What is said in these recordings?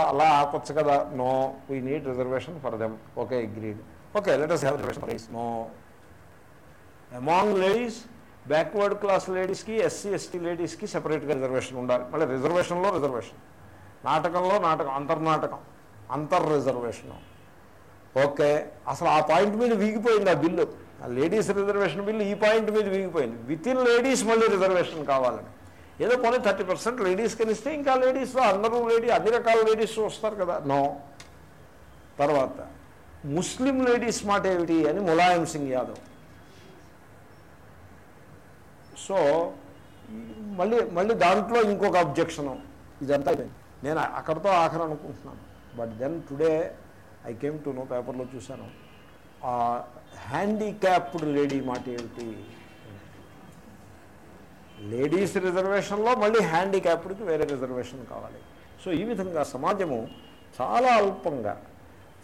అలా ఆపచ్చు కదా. No we need reservation for them okay agreed okay let us have reservation please no among ladies backward class లేడీస్కి SC ST లేడీస్కి సెపరేట్గా reservation ఉండాలి. మళ్ళీ రిజర్వేషన్లో రిజర్వేషన్ నాటకంలో నాటకం అంతర్నాటకం అంతర్ రిజర్వేషన్ ఓకే అసలు ఆ పాయింట్ మీద వీగిపోయింది ఆ బిల్లు. ఆ లేడీస్ రిజర్వేషన్ బిల్లు ఈ పాయింట్ మీద వీగిపోయింది. విత్ ఇన్ లేడీస్ మళ్ళీ రిజర్వేషన్ కావాలని. ఏదో పోనీ థర్టీ పర్సెంట్ లేడీస్ కనిస్తే ఇంకా లేడీస్లో అందరూ లేడీ అన్ని రకాల లేడీస్ వస్తారు కదా. నో. తర్వాత ముస్లిం లేడీస్ మాట ఏమిటి అని ములాయం సింగ్ యాదవ్. సో మళ్ళీ మళ్ళీ దాంట్లో ఇంకొక అబ్జెక్షను ఇదంతా అయిపోయింది. నేను అక్కడితో ఆఖరి అనుకుంటున్నాను. But then today I came to know పేపర్లో చూశాను. ఆ హ్యాండిక్యాప్డ్ లేడీ మాట ఏమిటి? లేడీస్ రిజర్వేషన్లో మళ్ళీ హ్యాండిక్యాప్డ్కి వేరే రిజర్వేషన్ కావాలి. సో ఈ విధంగా సమాజము చాలా అల్పంగా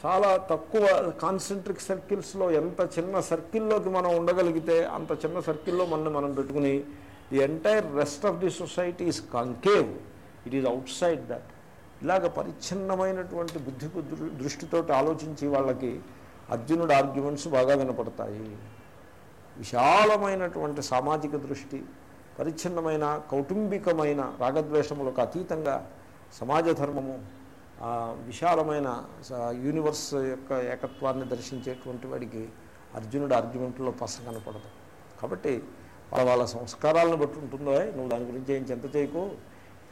చాలా తక్కువ కాన్సెంట్రిక్ సర్కిల్స్లో ఎంత చిన్న సర్కిల్లోకి మనం ఉండగలిగితే అంత చిన్న సర్కిల్లో మనల్ని మనం పెట్టుకుని the entire rest of the society is concave. It is outside that. ఇలాగ పరిచ్ఛిన్నమైనటువంటి బుద్ధి దృష్టితో దృష్టితోటి ఆలోచించి వాళ్ళకి అర్జునుడు ఆర్గ్యుమెంట్స్ బాగా వినపడతాయి. విశాలమైనటువంటి సామాజిక దృష్టి పరిచ్ఛిన్నమైన కౌటుంబికమైన రాగద్వేషములకు అతీతంగా సమాజ ధర్మము విశాలమైన స- యూనివర్స్ యొక్క ఏకత్వాన్ని దర్శించేటువంటి వాడికి అర్జునుడు ఆర్గ్యుమెంట్లో పస కనపడదు. కాబట్టి వాళ్ళ వాళ్ళ సంస్కారాలను బట్టి ఉంటుందో నువ్వు దాని గురించి ఏం చింత చేయకు.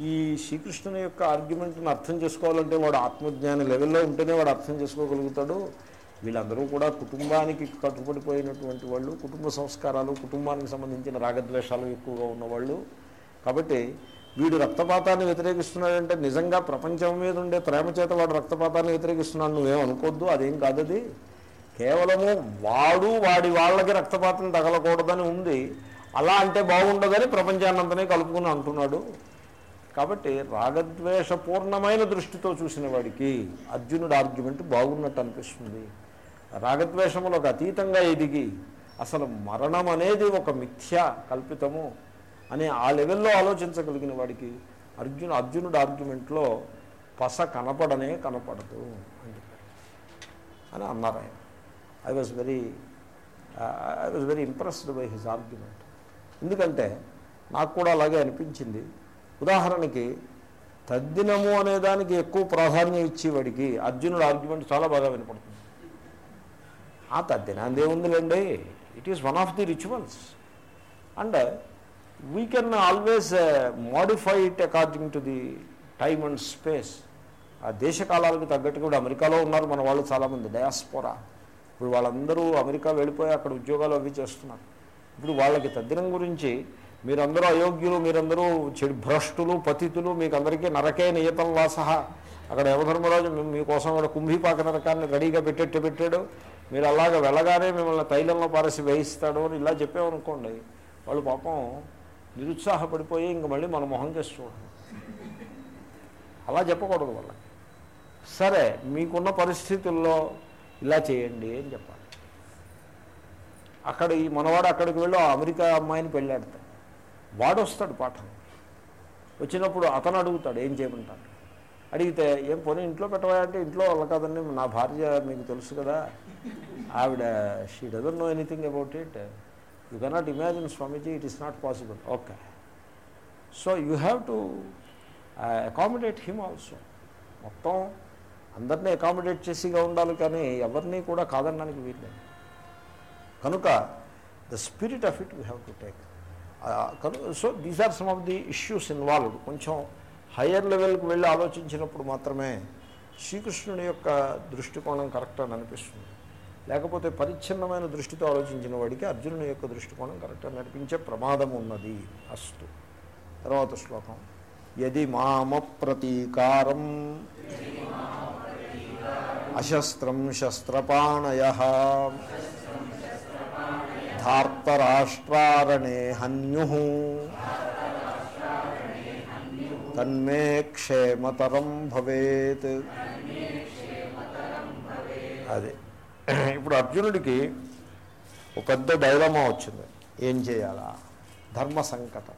ఈ శ్రీకృష్ణుని యొక్క ఆర్గ్యుమెంట్ని అర్థం చేసుకోవాలంటే వాడు ఆత్మజ్ఞాని లెవెల్లో ఉంటేనే వాడు అర్థం చేసుకోగలుగుతాడు. వీళ్ళందరూ కూడా కుటుంబానికి కట్టుబడిపోయినటువంటి వాళ్ళు కుటుంబ సంస్కారాలు కుటుంబానికి సంబంధించిన రాగద్వేషాలు ఎక్కువగా ఉన్నవాళ్ళు. కాబట్టి వీడు రక్తపాతాన్ని వ్యతిరేకిస్తున్నాడంటే నిజంగా ప్రపంచం మీద ఉండే ప్రేమ చేత వాడు రక్తపాతాన్ని వ్యతిరేకిస్తున్నాడు నువ్వేం అదేం అదేం. కాదది కేవలము వాడు వాడి వాళ్ళకి రక్తపాతం తగలకూడదని ఉంది. అలా అంటే బాగుండదని ప్రపంచాన్నంతనే కలుపుకుని అంటున్నాడు. కాబట్టి రాగద్వేషపూర్ణమైన దృష్టితో చూసిన వాడికి అర్జునుడు ఆర్గ్యుమెంట్ బాగున్నట్టు అనిపిస్తుంది. రాగద్వేషములకు అతీతంగా ఎదిగి అసలు మరణం అనేది ఒక మిథ్య కల్పితము అనే ఆ లెవెల్లో ఆలోచించగలిగిన వాడికి అర్జును అర్జునుడు ఆర్గ్యుమెంట్లో పస కనపడనే కనపడదు అని చెప్పారు అని అన్నారు ఆయన. I was very I was very impressed by his argument ఎందుకంటే నాకు కూడా అలాగే అనిపించింది. ఉదాహరణకి తద్దినము అనేదానికి ఎక్కువ ప్రాధాన్యం ఇచ్చేవాడికి అర్జునుడు ఆర్గ్యుమెంట్ చాలా బాగా వినపడుతుంది. ఆ తద్దినాందే ఉందిలేండి it is one of the rituals and we can always modify it according to the time and space ఆ దేశకాలాలకు తగ్గట్టుగా కూడా అమెరికాలో ఉన్నారు మన వాళ్ళు చాలామంది డయాస్పోరా. ఇప్పుడు వాళ్ళందరూ అమెరికా వెళ్ళిపోయి అక్కడ ఉద్యోగాలు అవి చేస్తున్నారు. ఇప్పుడు వాళ్ళకి తద్దినం గురించి మీరందరూ అయోగ్యులు మీరందరూ చెడు భ్రష్టులు పతితులు మీకు అందరికీ నరకే నియతం సహా అక్కడ యమధర్మరాజు మీకోసం అక్కడ కుంభీపాక నరకాన్ని రెడీగా పెట్టేట్టు పెట్టాడు. మీరు అలాగ వెళ్ళగానే మిమ్మల్ని తైలంలో పారేసి వేయిస్తాడు అని ఇలా చెప్పామనుకోండి వాళ్ళు పాపం నిరుత్సాహపడిపోయి ఇంక మళ్ళీ మన మొహం చేసి చూడండి అలా చెప్పకూడదు వాళ్ళకి. సరే మీకున్న పరిస్థితుల్లో ఇలా చేయండి అని చెప్పాలి. అక్కడ ఈ మనవాడు అక్కడికి వెళ్ళి అమెరికా అమ్మాయిని పెళ్ళాడతాడు. వాడు వస్తాడు పాఠం. వచ్చినప్పుడు అతను అడుగుతాడు ఏం చేయమంటాడు అడిగితే ఏం పోనీ ఇంట్లో పెట్టవా అంటే ఇంట్లో వాళ్ళ కాదండి నా భార్య మీకు తెలుసు కదా ఆవిడ she doesn't know anything about it you cannot imagine Swamiji it is not possible okay so you have to accommodate him also మొత్తం అందరినీ అకామిడేట్ చేసిగా ఉండాలి కానీ ఎవరిని కూడా కాదనడానికి వీల్లేదు. కనుక the spirit of it we have to take so these are some of the issues involved కొంచెం హయ్యర్ లెవెల్కి వెళ్ళి ఆలోచించినప్పుడు మాత్రమే శ్రీకృష్ణుని యొక్క దృష్టికోణం కరెక్ట్ అని అనిపిస్తుంది. లేకపోతే పరిచ్ఛిన్నమైన దృష్టితో ఆలోచించిన వాడికి అర్జునుని యొక్క దృష్టికోణం కరెక్ట్గా నడిపించే ప్రమాదం ఉన్నది. అస్తు. తర్వాత శ్లోకం. యది మామ ప్రతీకారం. అశస్త్రం శస్త్రపాణయ. ధార్తరాష్ట్రారణే హన్యు. తన్మే క్షేమతరం భవేత్. అదే. ఇప్పుడు అర్జునుడికి ఒక పెద్ద డైలమా వచ్చింది. ఏం చేయాలా? ధర్మ సంకటం.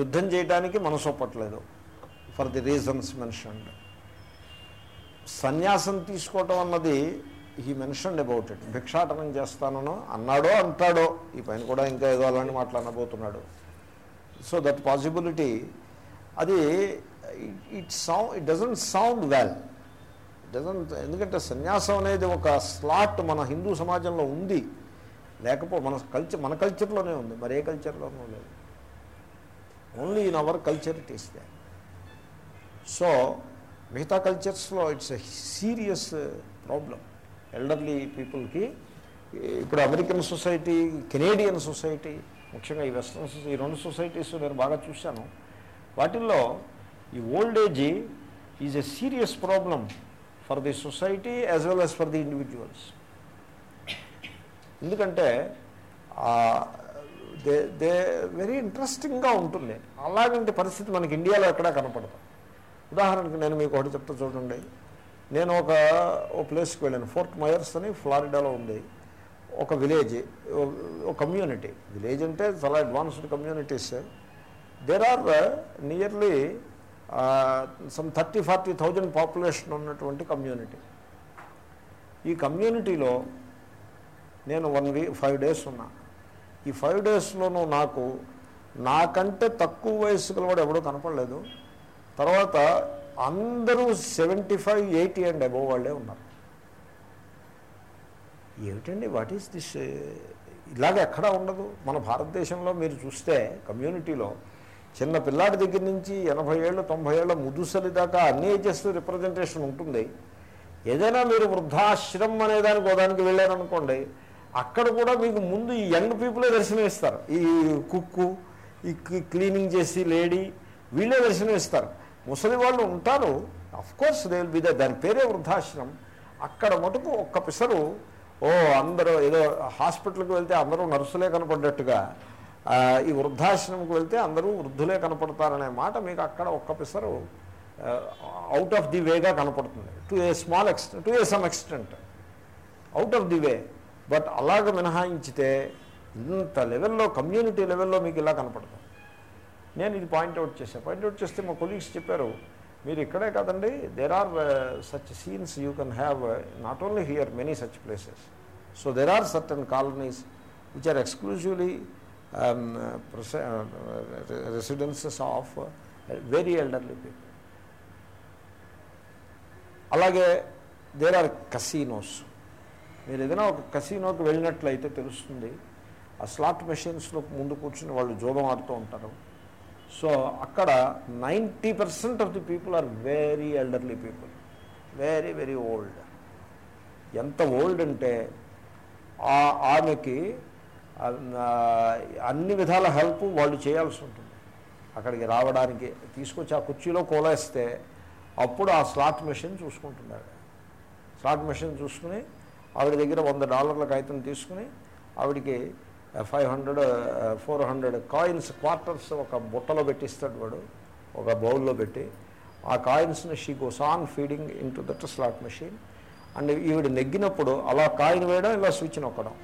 యుద్ధం చేయడానికి మనసు ఒప్పట్లేదు. For the reasons mentioned. సన్యాసం తీసుకోవటం అన్నది హీ మెన్షన్డ్ అబౌట్ ఇట్. భిక్షాటనం చేస్తానో అన్నాడో అంటాడో ఈ పైన కూడా ఇంకా ఏదో అలాంటి మాట్లాడబోతున్నాడు సో దట్ పాసిబిలిటీ అది it sound it doesn't sound well. Doesn't ఎందుకంటే సన్యాసం అనేది ఒక స్లాట్ మన హిందూ సమాజంలో ఉంది. లేకపోతే మన కల్చర్ మన కల్చర్లోనే ఉంది. మరే కల్చర్లోనూ లేదు. Only in our culture it is they so మిగతా కల్చర్స్లో it's a serious problem elderly పీపుల్కి ఇప్పుడు అమెరికన్ సొసైటీ కెనేడియన్ సొసైటీ ముఖ్యంగా ఈ వెస్ట్రన్ సొసైటీ ఈ రెండు సొసైటీస్ నేను బాగా చూశాను. వాటిల్లో ఈ old age is a serious problem for the society as well as for the individuals ఎందుకంటే దే దే వెరీ ఇంట్రెస్టింగ్గా ఉంటుంది. అలాగంటి పరిస్థితి మనకి ఇండియాలో ఎక్కడా కనపడదు. ఉదాహరణకు నేను మీకు ఒకటి చెప్తా చూడండి. నేను ఒక ఓ ప్లేస్కి వెళ్ళాను. ఫోర్ట్ మయర్స్ అని ఫ్లారిడాలో ఉంది. ఒక విలేజ్ ఒక కమ్యూనిటీ విలేజ్ అంటే చాలా advanced communities there are nearly some thirty forty thousand population ఉన్నటువంటి కమ్యూనిటీ ఈ కమ్యూనిటీలో నేను వన్ వీక్ ఫైవ్ డేస్ ఉన్నా. ఈ ఫైవ్ డేస్లోనూ నాకు నాకంటే తక్కువ వయసు గలవాడు ఎవడో కనపడలేదు. తర్వాత అందరూ seventy five eighty and above వాళ్ళే ఉన్నారు. ఏమిటండి? వాట్ ఈస్ దిస్ ఇలాగ ఎక్కడా ఉండదు. మన భారతదేశంలో మీరు చూస్తే కమ్యూనిటీలో చిన్న పిల్లాడి దగ్గర నుంచి ఎనభై ఏళ్ళు తొంభై ఏళ్ళ ముదుసలి దాకా అన్ని ఏజెస్ రిప్రజెంటేషన్ ఉంటుంది. ఏదైనా మీరు వృద్ధాశ్రమం అనే దానికి ఓదానికి వెళ్ళారనుకోండి అక్కడ కూడా మీకు ముందు ఈ యంగ్ పీపులే దర్శనం ఇస్తారు ఈ కుక్కు ఈ క్లీనింగ్ చేసి లేడీ వీళ్ళే దర్శనం ఇస్తారు ముసలి వాళ్ళు ఉంటారు of course they will be దాని పేరే వృద్ధాశ్రమం. అక్కడ మటుకు ఒక్క పిసరు ఓ అందరూ ఏదో హాస్పిటల్కి వెళ్తే అందరూ నర్సులే కనపడ్డట్టుగా ఈ వృద్ధాశ్రమంకి వెళ్తే అందరూ వృద్ధులే కనపడతారనే మాట మీకు అక్కడ ఒక్క పిసరు అవుట్ ఆఫ్ ది వేగా కనపడుతుంది. To a small extent to a some extent out of the way but అలాగ మినహాయించితే ఇంత లెవెల్లో కమ్యూనిటీ లెవెల్లో మీకు ఇలా కనపడుతుంది నేను ఇది పాయింట్అవుట్ చేశాను పాయింట్అవుట్ చేస్తే మా కొలీగ్స్ చెప్పారు మీరు ఇక్కడే కాదండి there are such scenes you can have not only here many such places so there are certain colonies which are exclusively residences of very elderly people అలాగే దేర్ ఆర్ కసీనోస్ మీరు ఏదైనా ఒక కసీనోకి వెళ్ళినట్లయితే తెలుస్తుంది ఆ స్లాట్ మెషిన్స్లో ముందు కూర్చుని వాళ్ళు జోదం ఆడుతూ ఉంటారు. సో అక్కడ ninety percent of the people are very elderly people very very old ఎంత ఓల్డ్ అంటే ఆ- ఆమెకి అన్ని విధాల హెల్ప్ వాళ్ళు చేయాల్సి ఉంటుంది. అక్కడికి రావడానికి తీసుకొచ్చి ఆ కుర్చీలో కోలేస్తే అప్పుడు ఆ స్లాట్ మెషిన్ చూసుకుంటున్నాడు. స్లాట్ మెషిన్ చూసుకుని ఆవిడ దగ్గర వంద డాలర్ల కాగితం తీసుకుని ఆవిడికి five hundred four hundred coins quarters ఒక బుట్టలో పెట్టిస్తాడు వాడు ఒక బౌల్లో పెట్టి. ఆ కాయిన్స్ని she goes on feeding into that slot machine. And ఈవిడ నెగ్గినప్పుడు అలా కాయిన్ వేయడం ఇలా స్విచ్ నొక్కడం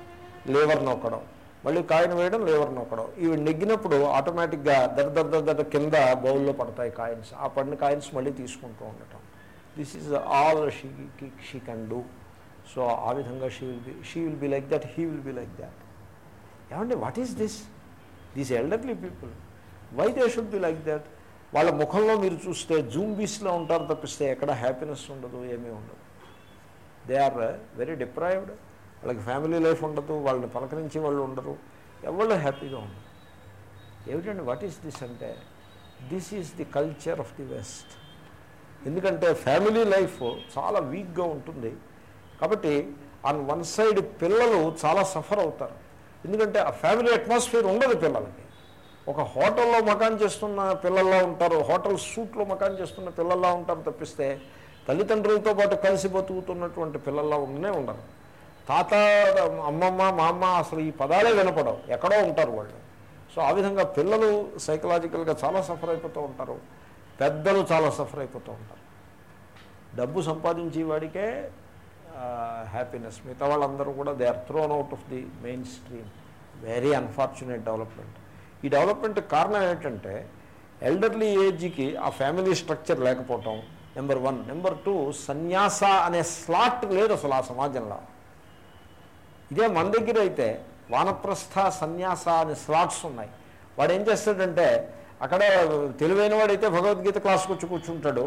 లేవర్ నొక్కడం. మళ్ళీ కాయిన్ వేయడం లేవర్ నొక్కడం. ఇవి నెగ్గినప్పుడు ఆటోమేటిక్గా దర దర దర దర కింద బౌల్లో పడతాయి కాయిన్స్. ఆ పడిన కాయిన్స్ మళ్ళీ తీసుకుంటూ ఉండటం. This is all she she can do so ఆ విధంగా she will be she will be like that he will be like that ఏమండి what is this these elderly people why they should be like that వాళ్ళ ముఖంలో మీరు చూస్తే జూంబీస్లో ఉంటారు తప్పిస్తే ఎక్కడ హ్యాపీనెస్ ఉండదు ఏమీ ఉండదు. దే ఆర్ వెరీ డిప్రైవ్డ్ వాళ్ళకి ఫ్యామిలీ లైఫ్ ఉండదు వాళ్ళని పలకరించి వాళ్ళు ఉండరు ఎవరు హ్యాపీగా ఉండరు. ఏమిటండి వాట్ ఈస్ దిస్ అంటే this is the culture of the west ఎందుకంటే ఫ్యామిలీ లైఫ్ చాలా వీక్గా ఉంటుంది కాబట్టి ఆన్ వన్ సైడ్ పిల్లలు చాలా సఫర్ అవుతారు. ఎందుకంటే ఆ ఫ్యామిలీ అట్మాస్ఫియర్ ఉండదు పిల్లలకి. ఒక హోటల్లో మకాన్ చేస్తున్న పిల్లల్లా ఉంటారు హోటల్ సూట్లో మకాన్ చేస్తున్న పిల్లల్లా ఉంటారు తప్పిస్తే తల్లిదండ్రులతో పాటు కలిసి బతుకుతున్నటువంటి పిల్లల్లా ఉండనే ఉండరు. తాత అమ్మమ్మ మా అమ్మ అసలు ఈ పదాలే వినపడవు. ఎక్కడో ఉంటారు వాళ్ళు. సో ఆ విధంగా పిల్లలు సైకలాజికల్గా చాలా సఫర్ అయిపోతూ ఉంటారు. పెద్దలు చాలా సఫర్ అయిపోతూ ఉంటారు. డబ్బు సంపాదించే వాడికే హ్యాపీనెస్ మిగతా వాళ్ళందరూ కూడా they are thrown out of the mainstream very unfortunate development ఈ డెవలప్మెంట్ కారణం ఏంటంటే ఎల్డర్లీ ఏజ్కి ఆ ఫ్యామిలీ స్ట్రక్చర్ లేకపోవటం నెంబర్ వన్ నెంబర్ టూ సన్యాస అనే స్లాట్ లేదు అసలు ఆ సమాజంలో. ఇదే మన దగ్గర అయితే వానప్రస్థ సన్యాస అనే స్లాట్స్ ఉన్నాయి. వాడు ఏం చేస్తాడంటే అక్కడ తెలివైన వాడైతే భగవద్గీత క్లాస్కి వచ్చి కూర్చుంటాడు.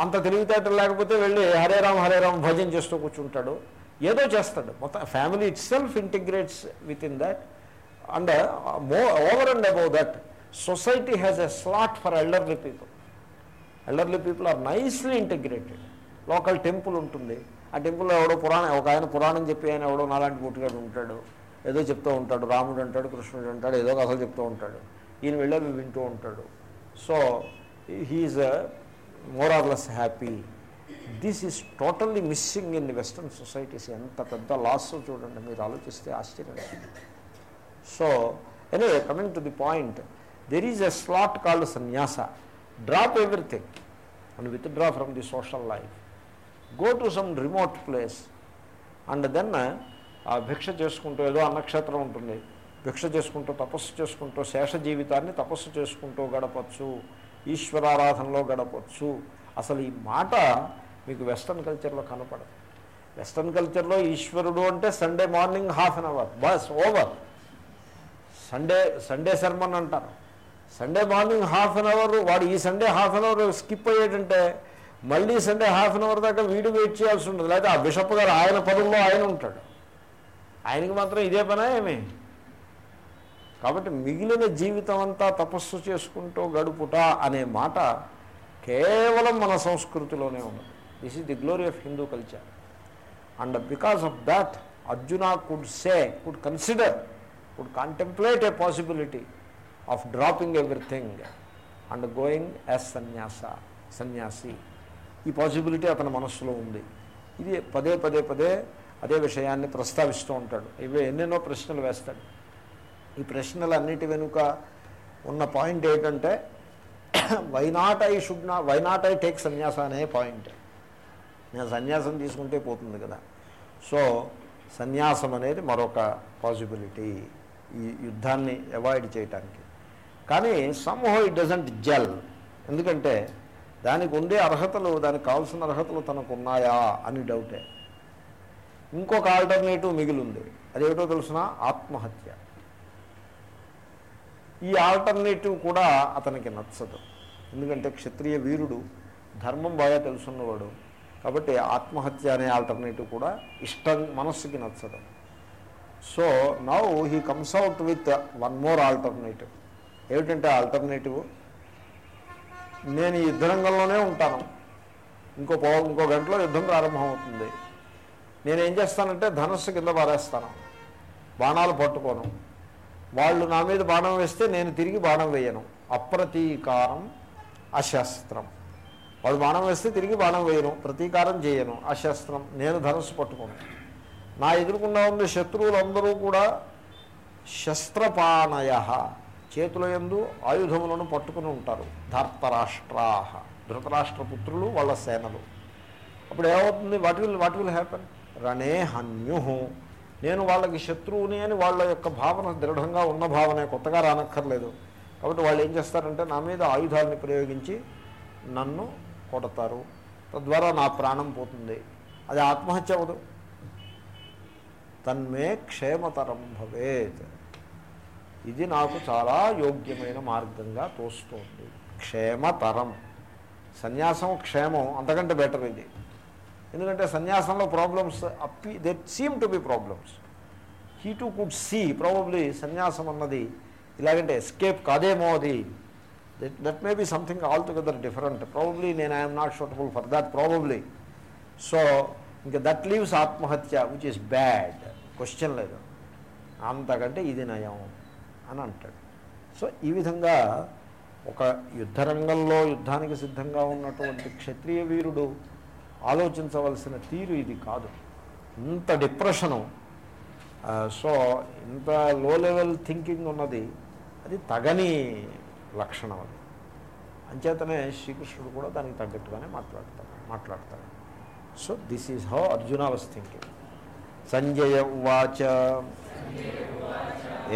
అంత తెలివితేటలు లేకపోతే వెళ్ళి హరే రామ్ హరే రామ్ భజన చేస్తూ కూర్చుంటాడు. ఏదో చేస్తాడు. మొత్తం family itself integrates within that. And moreover and above that society has a slot for elderly people. Elderly people are nicely integrated. Local temple ఉంటుంది. ఆ టెంపుల్లో ఎవడో పురాణం ఒక ఆయన పురాణం చెప్పి ఆయన ఎవడో నాలాంటి పుట్టుగాడు ఉంటాడు. ఏదో చెప్తూ ఉంటాడు. రాముడు అంటాడు కృష్ణుడు అంటాడు ఏదో కథలు చెప్తూ ఉంటాడు. ఈయన వెళ్ళి అవి వింటూ ఉంటాడు. So he is more or less happy this is totally missing in western societies ఎంత పెద్ద లాస్ చూడండి మీరు ఆలోచిస్తే ఆశ్చర్యం. So any coming to the point there is a slot called sannyasa drop everything and withdraw from the social life go to some remote place and then ఆ భిక్ష చేసుకుంటూ ఏదో అన్నక్షేత్రం ఉంటుంది. భిక్ష చేసుకుంటూ తపస్సు చేసుకుంటూ శేష జీవితాన్ని తపస్సు చేసుకుంటూ గడపచ్చు ఈశ్వరారాధనలో గడపచ్చు. అసలు ఈ మాట మీకు వెస్ట్రన్ కల్చర్లో కనపడదు. వెస్ట్రన్ కల్చర్లో ఈశ్వరుడు అంటే Sunday morning half an hour bus over. Sunday Sunday sermon అంటారు. Sunday morning half an hour వాడు ఈ Sunday half an hour skip అయ్యేటంటే మళ్ళీ సండే హాఫ్ అన్ అవర్ దాకా వీడు వెయిట్ చేయాల్సి ఉంటుంది లేకపోతే ఆ బిషప్ గారు ఆయన పనుల్లో ఆయన ఉంటాడు. ఆయనకి మాత్రం ఇదే పనా ఏమి? కాబట్టి మిగిలిన జీవితం అంతా తపస్సు చేసుకుంటూ గడుపుట అనే మాట కేవలం మన సంస్కృతిలోనే ఉన్నది. This is the glory of Hindu culture and because of that Arjuna could say could consider could contemplate a possibility of dropping everything and going as sannyasa sannyasi ఈ పాసిబిలిటీ అతని మనస్సులో ఉంది. ఇది పదే పదే పదే అదే విషయాన్ని ప్రస్తావిస్తూ ఉంటాడు. ఇవి ఎన్నెన్నో ప్రశ్నలు వేస్తాడు. ఈ ప్రశ్నలన్నిటి వెనుక ఉన్న పాయింట్ ఏంటంటే వై నాట్ ఐ షుడ్ నా why not I take sannyasa అనే పాయింట్. నేను సన్యాసం తీసుకుంటే పోతుంది కదా. సో సన్యాసం అనేది మరొక పాసిబిలిటీ ఈ యుద్ధాన్ని అవాయిడ్ చేయటానికి. కానీ సమ్హో ఇట్ డజంట్ జెల్ ఎందుకంటే దానికి ఉండే అర్హతలు దానికి కావాల్సిన అర్హతలు తనకు ఉన్నాయా అని డౌటే. ఇంకొక ఆల్టర్నేటివ్ మిగిలింది. అదేమిటో తెలుసిన? ఆత్మహత్య. ఈ ఆల్టర్నేటివ్ కూడా అతనికి నచ్చదు. ఎందుకంటే క్షత్రియ వీరుడు ధర్మం బాగా తెలుసున్నవాడు. కాబట్టి ఆత్మహత్య అనే ఆల్టర్నేటివ్ కూడా ఇష్టం మనస్సుకి నచ్చదు. So now he comes out with one more alternative ఏమిటంటే ఆల్టర్నేటివ్? నేను ఈ యుద్ధరంగంలోనే ఉంటాను. ఇంకో పో ఇంకో గంటలో యుద్ధం ప్రారంభమవుతుంది. నేనేం చేస్తానంటే ధనస్సు కింద పారేస్తాను. బాణాలు పట్టుకోను. వాళ్ళు నా మీద బాణం వేస్తే నేను తిరిగి బాణం వేయను. అప్రతీకారం అశస్త్రం. వాళ్ళు బాణం వేస్తే తిరిగి బాణం వేయను. ప్రతీకారం చేయను. అశస్త్రం. నేను ధనస్సు పట్టుకోను. నా ఎదురుకుండా ఉన్న శత్రువులందరూ కూడా శస్త్రపాణయ. చేతుల ఎందు ఆయుధములను పట్టుకుని ఉంటారు. ధర్తరాష్ట్రాహ. ధృతరాష్ట్ర పుత్రులు వాళ్ళ సేనలు. అప్పుడు ఏమవుతుంది? What will what will happen? రణే హన్యుహు నేను వాళ్ళకి శత్రువుని అని వాళ్ళ యొక్క భావన దృఢంగా ఉన్న భావనే కొత్తగా రానక్కర్లేదు. కాబట్టి వాళ్ళు ఏం చేస్తారంటే నా మీద ఆయుధాలని ప్రయోగించి నన్ను కొడతారు. తద్వారా నా ప్రాణం పోతుంది. అది ఆత్మహత్య అవదు. తన్మే క్షేమతరం భవేత్. ఇది నాకు చాలా యోగ్యమైన మార్గంగా తోస్తోంది. క్షేమతరం. సన్యాసం క్షేమం అంతకంటే బెటర్ ఇది. ఎందుకంటే సన్యాసంలో problems Appi they seem to be problems he to could see probably సన్యాసం అన్నది ఇలాగంటే ఎస్కేప్ కాదేమో అది. That that may be something altogether different probably నేను I'm not suitable for that probably so ఇంకా దట్ లీవ్స్ ఆత్మహత్య విచ్ ఇస్ బ్యాడ్ క్వశ్చన్ లేదు. అంతకంటే ఇది నయం. అని అంటాడు సో ఈ విధంగా ఒక యుద్ధరంగంలో యుద్ధానికి సిద్ధంగా ఉన్నటువంటి క్షత్రియ వీరుడు ఆలోచించవలసిన తీరు ఇది కాదు. ఇంత డిప్రెషను సో ఇంత లో లెవెల్ థింకింగ్ ఉన్నది అది తగని లక్షణం అది. అంచేతనే శ్రీకృష్ణుడు కూడా దానికి తగ్గట్టుగానే మాట్లాడతాడు మాట్లాడతాడు. So this is how Arjuna was thinking Sanjaya వాచ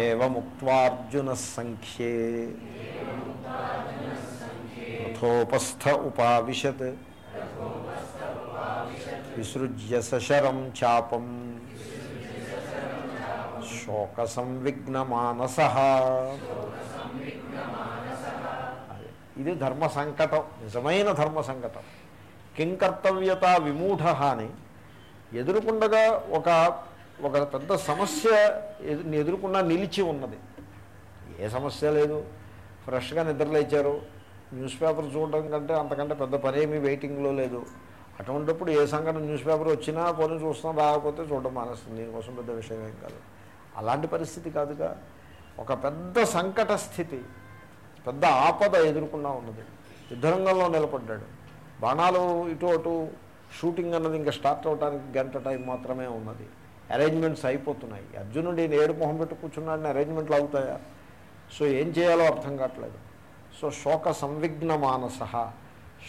ఏముక్వార్జున సంఖ్యే రథోపస్థ ఉపావిశత్ విసృజ్య సశరం చాపం శోక సంవిఘ్న మానస ఇది ధర్మ సంకటం నిజమైన ధర్మ సంకటం కింకర్తవ్యత విమూఢ అని ఎదురుకుండగా ఒక ఒక పెద్ద సమస్య ఎదుర్కొన్నా నిలిచి ఉన్నది. ఏ సమస్య లేదు. ఫ్రెష్గా నిద్రలేచారు న్యూస్ పేపర్ చూడడం కంటే అంతకంటే పెద్ద పని ఏమీ వెయిటింగ్లో లేదు. అటువంటిప్పుడు ఏ సంఘటన న్యూస్ పేపర్ వచ్చినా పోనీ చూస్తున్నా రాకపోతే చూడడం మానేస్తుంది. దీనికోసం పెద్ద విషయం ఏం కాదు. అలాంటి పరిస్థితి కాదుగా. ఒక పెద్ద సంకట స్థితి పెద్ద ఆపద ఎదుర్కొన్నా ఉన్నది. యుద్ధరంగంలో నిలబడ్డాడు. బాణాలు ఇటు అటు షూటింగ్ అన్నది ఇంకా స్టార్ట్ అవడానికి గంట టైం మాత్రమే ఉన్నది. అరేంజ్మెంట్స్ అయిపోతున్నాయి. అర్జునుడు ఈయన ఏడు మొహం పెట్టు కూర్చున్నాడని అరేంజ్మెంట్లు అవుతాయా? సో ఏం చేయాలో అర్థం కావట్లేదు. సో శోక సంవిఘ్న మానస.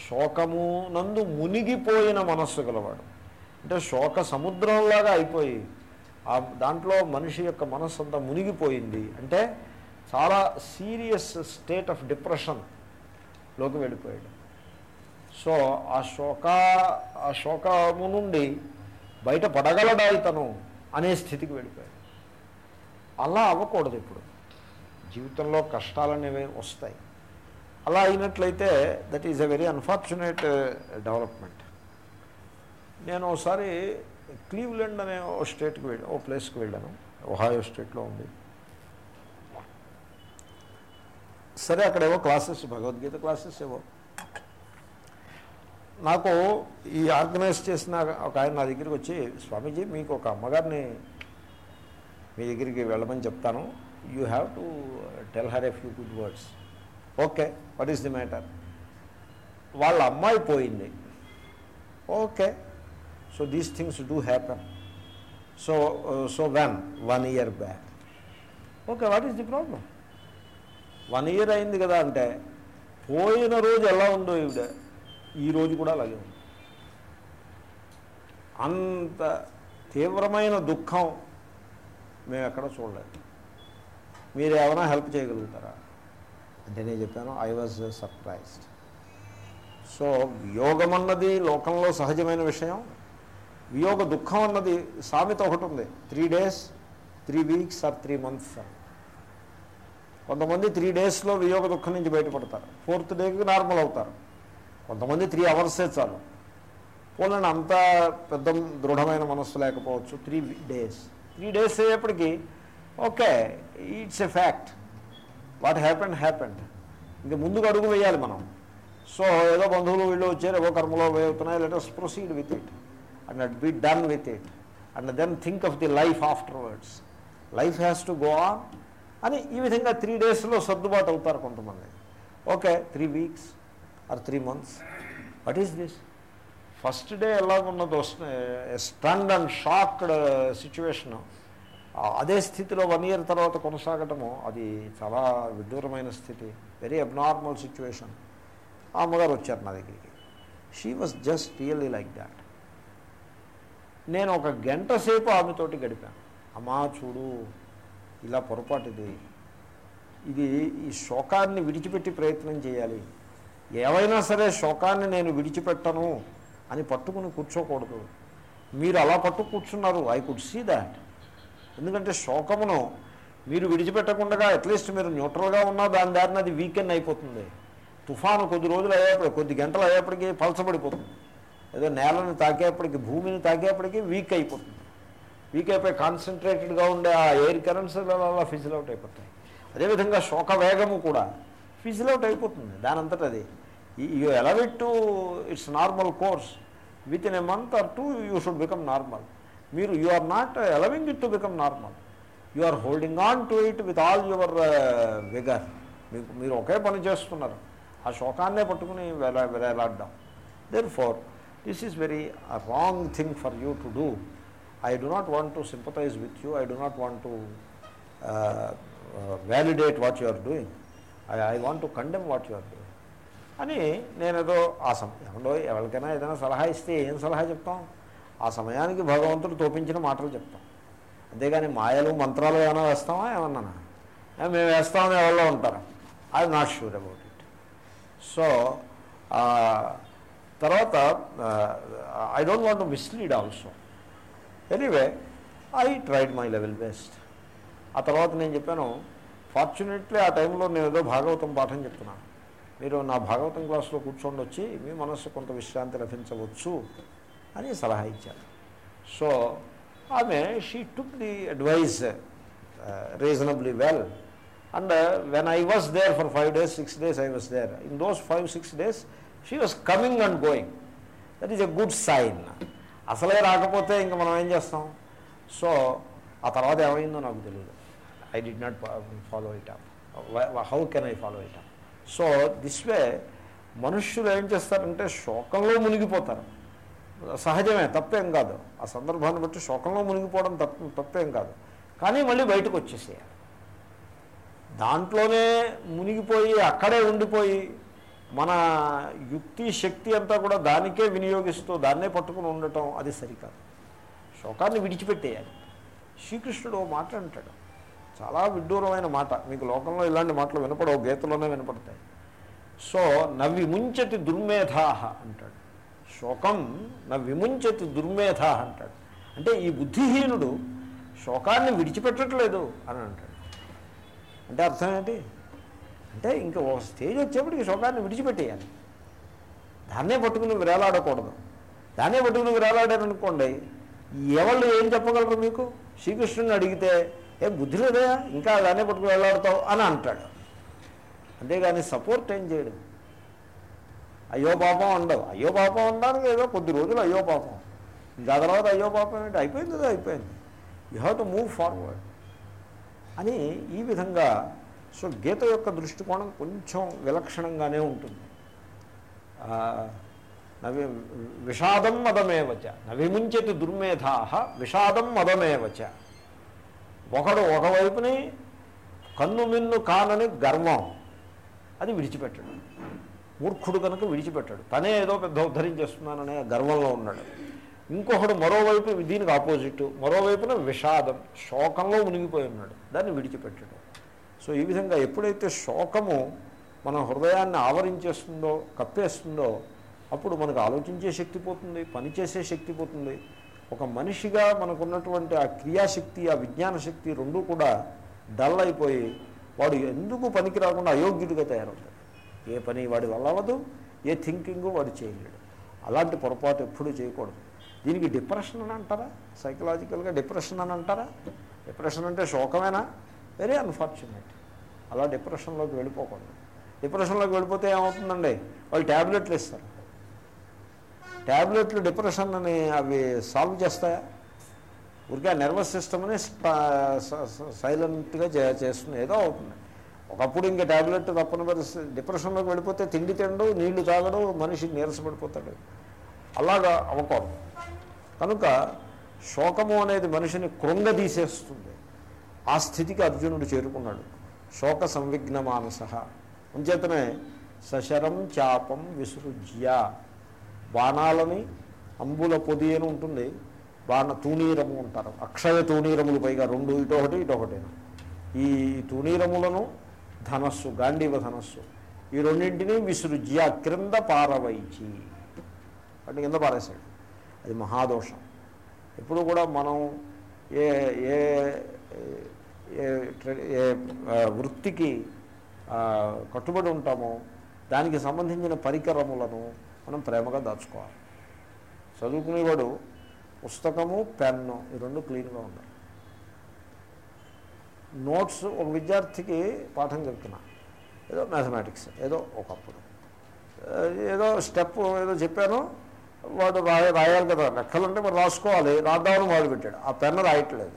శోకము నందు మునిగిపోయిన మనస్సు గలవాడు. అంటే శోక సముద్రంలాగా అయిపోయి ఆ దాంట్లో మనిషి యొక్క మనస్సు అంతా మునిగిపోయింది. అంటే చాలా సీరియస్ స్టేట్ ఆఫ్ డిప్రెషన్లోకి వెళ్ళిపోయాడు. సో ఆ శోక ఆ శోకము నుండి బయట పడగలడా ఇతను? అనే స్థితికి వెళ్ళిపోయాడు అలా అవ్వకూడదు ఇప్పుడు. జీవితంలో కష్టాలు అనేవి వస్తాయి. అలా అయినట్లయితే that is a very unfortunate development నేను ఒకసారి క్లీవ్లెండ్ అనే ఓ స్టేట్కి వెళ్ళి ఓ ప్లేస్కి వెళ్ళాను. ఒహాయో స్టేట్లో ఉంది. సరే అక్కడ ఏవో క్లాసెస్ భగవద్గీత క్లాసెస్ ఏవో. నాకు ఈ ఆర్గనైజ్ చేసిన ఒక ఆయన నా దగ్గరికి వచ్చి స్వామీజీ మీకు ఒక అమ్మగారిని మీ దగ్గరికి వెళ్ళమని చెప్తాను. You have to tell her a few good words okay what is the matter వాళ్ళ అమ్మాయి పోయింది. Okay so these things do happen so so when one year back okay what is the problem one year అయింది కదా అంటే పోయిన రోజు ఎలా ఉందో ఈవిడ? ఈరోజు కూడా అలాగే ఉంది. అంత తీవ్రమైన దుఃఖం మేము ఎక్కడ చూడలేదు. మీరు ఏమైనా హెల్ప్ చేయగలుగుతారా? అంటే నేను చెప్పాను ఐ వాజ్ సర్ప్రైజ్డ్ సో వియోగం అన్నది లోకంలో సహజమైన విషయం. వియోగ దుఃఖం అన్నది సామెత ఒకటి ఉంది. Three days three weeks or three months కొంతమంది త్రీ డేస్లో వియోగ దుఃఖం నుంచి బయటపడతారు. ఫోర్త్ డేకి నార్మల్ అవుతారు. కొంతమంది త్రీ అవర్సే చాలు. పోలండి అంత పెద్ద దృఢమైన మనస్సు లేకపోవచ్చు. Three days three days అయ్యేప్పటికీ okay it's a fact what happened happened ఇంకా ముందుకు అడుగు వేయాలి మనం. సో ఏదో బంధువులు వీళ్ళు వచ్చారు ఏవో కర్మలో అవుతున్నాయి let us proceed with it and at be done with it and then think of the life afterwards life has to go on అని ఈ విధంగా త్రీ డేస్లో సర్దుబాటు అవుతారు కొంతమంది. Okay three weeks or three months what is this first day ఎలాగున్నదో stunned and shocked situation అదే స్థితిలో one year తర్వాత కొనసాగటము అది చాలా విడ్డూరమైన స్థితి. వెరీ అబ్నార్మల్ సిచ్యువేషన్ ఆ అమ్మగారు వచ్చారు నా దగ్గరికి. She was just really like that నేను ఒక గంట సేపు ఆమెతోటి గడిపాను. అమ్మా చూడు ఇలా పొరపాటు ఇది. ఇది ఈ శోకాన్ని విడిచిపెట్టి ప్రయత్నం చేయాలి. ఏవైనా సరే శోకాన్ని నేను విడిచిపెట్టను అని పట్టుకుని కూర్చోకూడదు. మీరు అలా పట్టు కూర్చున్నారు. ఐ కుడ్ సీ దాట్ ఎందుకంటే శోకమును మీరు విడిచిపెట్టకుండా అట్లీస్ట్ మీరు న్యూట్రల్గా ఉన్నా దాని దారిన అది వీకెండ్ అయిపోతుంది. తుఫాను కొద్ది రోజులు అయ్యేప్పటికి కొద్ది గంటలు అయ్యేప్పటికీ పలసబడిపోతుంది ఏదో నేలను తాకేప్పటికి భూమిని తాకేప్పటికీ వీక్ అయిపోతుంది. వీక్ అయిపోయి కాన్సన్ట్రేటెడ్గా ఉండే ఆ ఎయిర్ కరెంట్స్ అలా ఫిజిల్ అవుట్ అయిపోతాయి. అదేవిధంగా శోక వేగము కూడా ఫిజిల్ అవుట్ అయిపోతుంది. దానంతటది అంతటా అది you allow it to it's normal course within a month or two you should become normal మీరు you are not allowing it to become normal you are holding on to it with all your vigour మీకు మీరు ఒకే పని చేస్తున్నారు ఆ శోకాన్నే పట్టుకుని వేలా వేలాడ్డాం then for this is very wrong thing for you to do I do not want to sympathise with you I do not want to validate what you are doing I I want to condemn what you are doing అని నేనేదో ఆ సమయం ఏమండో ఎవరికైనా ఏదైనా సలహా ఇస్తే ఏం సలహా చెప్తాం? ఆ సమయానికి భగవంతుడు తోపించిన మాటలు చెప్తాం. అంతేగాని మాయలు మంత్రాలు ఏమైనా వేస్తామా ఏమన్నా మేము వేస్తామని ఎవరో ఉంటారు. I not sure about it. So తర్వాత I don't want mislead also. Anyway I tried my level best. ఆ తర్వాత నేను చెప్పాను ఫార్చునేట్లీ ఆ టైంలో నేను ఏదో భాగవతం పాఠం చెప్తున్నాను. మీరు నా భాగవతం క్లాస్లో కూర్చోండి వచ్చి మీ మనస్సు కొంత విశ్రాంతి లభించవచ్చు అని సలహా ఇచ్చారు. సో ఆమె she took the advice reasonably well and when I was there for five days six days I was there in those five six days she was coming and going that is a good sign అసలే రాకపోతే ఇంకా మనం ఏం చేస్తాం? So ఆ తర్వాత ఏమైందో నాకు తెలియదు I did not follow it up how can I follow it up so this way మనుష్యులు ఏం చేస్తారంటే శోకంలో మునిగిపోతారు. సహజమే తప్పేం కాదు. ఆ సందర్భాన్ని బట్టి శోకంలో మునిగిపోవడం తప్పు తప్పేం కాదు. కానీ మళ్ళీ బయటకు వచ్చేసేయాలి. దాంట్లోనే మునిగిపోయి అక్కడే ఉండిపోయి మన యుక్తి శక్తి అంతా కూడా దానికే వినియోగిస్తూ దాన్నే పట్టుకుని ఉండటం అది సరికాదు. శోకాన్ని విడిచిపెట్టేయాలి. శ్రీకృష్ణుడు మాట అంటాడు. చాలా విడ్డూరమైన మాట. మీకు లోకంలో ఇలాంటి మాటలు వినపడవు గీతలోనే వినపడతాయి. సో నవ్వి ముంచతి దుర్మేధాహ అంటాడు. శోకం నా విముంచతి దుర్మేధ అంటాడు. అంటే ఈ బుద్ధిహీనుడు శోకాన్ని విడిచిపెట్టట్లేదు అని అంటాడు. అంటే అర్థం ఏంటి? అంటే ఇంకా ఒక స్టేజ్ వచ్చేప్పటికి శోకాన్ని విడిచిపెట్టేయాలి. దాన్నే పట్టుకుని విరాలాడకూడదు దాన్నే పట్టుకుని విరాలాడారనుకోండి ఎవళ్ళు ఏం చెప్పగలరు మీకు? శ్రీకృష్ణుని అడిగితే ఏం బుద్ధి లేదా ఇంకా అలానే పట్టుకుని వెళ్ళాడుతావు అని అంటాడు. అంతేగాని సపోర్ట్ ఏం చేయడు. అయ్యో పాపం ఉండవు. అయ్యో పాపం ఉండడానికి ఏదో కొద్ది రోజులు అయ్యో పాపం. ఇంకా తర్వాత అయ్యో పాపం ఏంటి? అయిపోయింది కదా అయిపోయింది. You have to move forward అని ఈ విధంగా సో గీత యొక్క దృష్టికోణం కొంచెం విలక్షణంగానే ఉంటుంది. నవి విషాదం మదమేవచ నవిముంచతి దుర్మేధా విషాదం మదమేవచ ఒకడు ఒకవైపుని కన్ను మిన్ను కానని గర్వం. అది విడిచిపెట్టడు. మూర్ఖుడు కనుక విడిచిపెట్టాడు. తనే ఏదో పెద్ద ఉద్ధరించేస్తున్నాననే గర్వంలో ఉన్నాడు. ఇంకొకడు మరోవైపు దీనికి ఆపోజిట్ మరోవైపున విషాదం శోకంలో మునిగిపోయి ఉన్నాడు. దాన్ని విడిచిపెట్టాడు. సో ఈ విధంగా ఎప్పుడైతే శోకము మన హృదయాన్ని ఆవరించేస్తుందో కప్పేస్తుందో అప్పుడు మనకు ఆలోచించే శక్తి పోతుంది పనిచేసే శక్తి పోతుంది. ఒక మనిషిగా మనకున్నటువంటి ఆ క్రియాశక్తి ఆ విజ్ఞాన శక్తి రెండూ కూడా డల్ అయిపోయి వాడు ఎందుకు పనికి రాకుండా అయోగ్యుడిగా తయారవుతాడు? ఏ పని వాడి వల్ల అవ్వదు ఏ థింకింగ్ వాడు చేయలేడు. అలాంటి పొరపాటు ఎప్పుడూ చేయకూడదు. దీనికి డిప్రెషన్ అని అంటారా? సైకలాజికల్గా డిప్రెషన్ అని అంటారా? డిప్రెషన్ అంటే శోకమేనా? Very unfortunate. అలా డిప్రెషన్లోకి వెళ్ళిపోకూడదు. డిప్రెషన్లోకి వెళ్ళిపోతే ఏమవుతుందండి? వాళ్ళు ట్యాబ్లెట్లు ఇస్తారు. ట్యాబ్లెట్లు డిప్రెషన్ అని అవి సాల్వ్ చేస్తాయా? ఊరికే నర్వస్ సిస్టమ్ని సైలెంట్గా చేస్తుంది. ఏదో అవుతుంది. ఒకప్పుడు ఇంకా ట్యాబ్లెట్ తప్పని పరిస్థితి డిప్రెషన్లోకి వెళ్ళిపోతే తిండి తిండు నీళ్ళు తాగడు మనిషి నీరసపడిపోతాడు. అలాగా అవ్వకూడదు. కనుక శోకము అనేది మనిషిని కృంగదీసేస్తుంది. ఆ స్థితికి అర్జునుడు చేరుకున్నాడు. శోక సంవిఘ్న మానస అంచేతనే సశరం చాపం విసృజ్య. బాణాలని అంబుల పొది అని ఉంటుంది బాణ తూణీరము అంటారు. అక్షయ తూణీరములు పైగా రెండు ఇటొకటి ఇటొకటి ఈ తూణీరములను ధనస్సు గాంధీవ ధనస్సు ఈ రెండింటినీ విసృజ్య క్రింద పారవైచి. వాటిని కింద పారేశాడు. అది మహాదోషం. ఎప్పుడు కూడా మనం ఏ ఏ ఏ వృత్తికి కట్టుబడి ఉంటామో దానికి సంబంధించిన పరికరములను మనం ప్రేమగా దాచుకోవాలి. చదువుకునేవాడు పుస్తకము పెన్ను ఈ రెండు క్లీన్గా ఉండాలి. నోట్స్ ఒక విద్యార్థికి పాఠం చెప్తున్నా. ఏదో మ్యాథమెటిక్స్ ఏదో ఒకప్పుడు. ఏదో స్టెప్ ఏదో చెప్పాను వాడు రాయ రాయాలి కదా లెక్కలుంటే మరి రాసుకోవాలి రాద్దామని పెట్టాడు. ఆ పెన్ను రాయట్లేదు.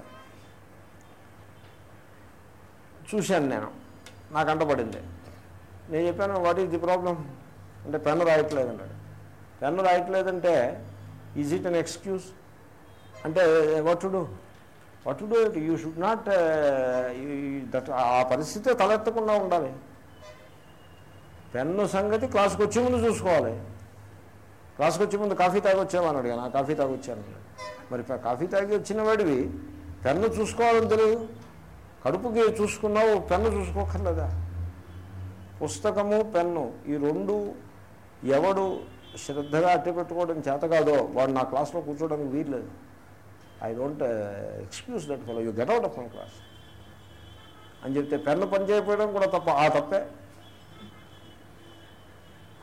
చూశాను నేను నాకు అంటపడింది. నేను చెప్పాను వాట్ ఈజ్ ది ప్రాబ్లం అంటే పెన్ను రాయట్లేదు అన్నాడు పెన్ను రాయట్లేదంటే ఈజ్ ఇట్ అన్ ఎక్స్క్యూజ్ అంటే what to do what do it you should not that ఆ పరిస్థితి తలెత్తకుండా ఉండాలి. పెన్ను సంగతి క్లాస్కి వచ్చే ముందు చూసుకోవాలి. క్లాస్కి వచ్చే ముందు కాఫీ తాగి వచ్చామని అడిగాను కాఫీ తాగి వచ్చాను మరి కాఫీ తాగి వచ్చిన వాడివి పెన్ను చూసుకోవాలని తెలియదు. కడుపుకి చూసుకున్నావు పెన్ను చూసుకోకర్లేదా? పుస్తకము పెన్ను ఈ రెండు ఎవడు శ్రద్ధగా అట్టి పెట్టుకోవడం చేత కాదో వాడు నా క్లాస్లో కూర్చోవడానికి వీల్లేదు. I don't uh, excuse that follow you get out of my class. అని చెప్తే పెన్ను పని చేయకపోవడం కూడా తప్ప ఆ తప్పే.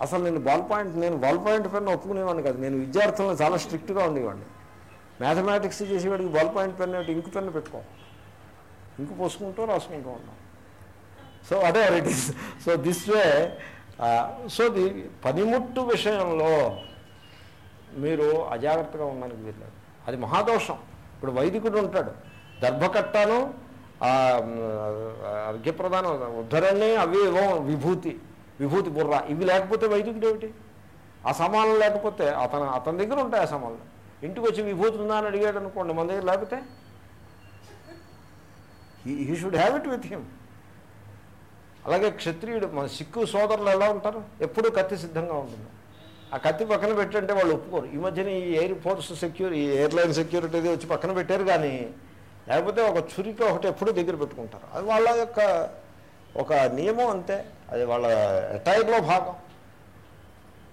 అసలు నేను బాల్ పాయింట్ నేను బాల్ పాయింట్ పెన్ను ఒప్పుకునేవాడిని కాదు. నేను విద్యార్థులను చాలా స్ట్రిక్ట్గా ఉండేవాడిని. మ్యాథమెటిక్స్ చేసేవాడికి ball point pen ink pen పెట్టుకో. ఇంకు పోసుకుంటూ రాసుకుంటూ ఉన్నాం సో అదే it is so this way so the పనిముట్టు విషయంలో మీరు అజాగ్రత్తగా ఉండడానికి వీల్లేదు. అది మహాదోషం. ఇప్పుడు వైదికుడు ఉంటాడు. దర్భకట్టాను అర్ఘ్యప్రధానం ఉద్ధరణి అవి ఏవో విభూతి విభూతి బుర్ర. ఇవి లేకపోతే వైదికుడు ఏమిటి? ఆ సమానం లేకపోతే అతను అతని దగ్గర ఉంటాయి ఆ సామాన్లు. ఇంటికి వచ్చి విభూతి ఉందా అని అడిగాడు అనుకోండి మన దగ్గర లేకపోతే? He should have it with him అలాగే క్షత్రియుడు మన సిక్కు సోదరులు ఎలా ఉంటారు? ఎప్పుడూ కత్తి సిద్ధంగా ఉంటుంది. ఆ కత్తి పక్కన పెట్టంటే వాళ్ళు ఒప్పుకోరు. ఈ మధ్యన ఈ ఎయిర్ ఫోర్స్ సెక్యూరి ఈ ఎయిర్లైన్ సెక్యూరిటీ వచ్చి పక్కన పెట్టారు కానీ లేకపోతే ఒక చురిక ఒకటి ఎప్పుడూ దగ్గర పెట్టుకుంటారు. అది వాళ్ళ యొక్క ఒక నియమం అంతే. అది వాళ్ళ అటైర్లో భాగం.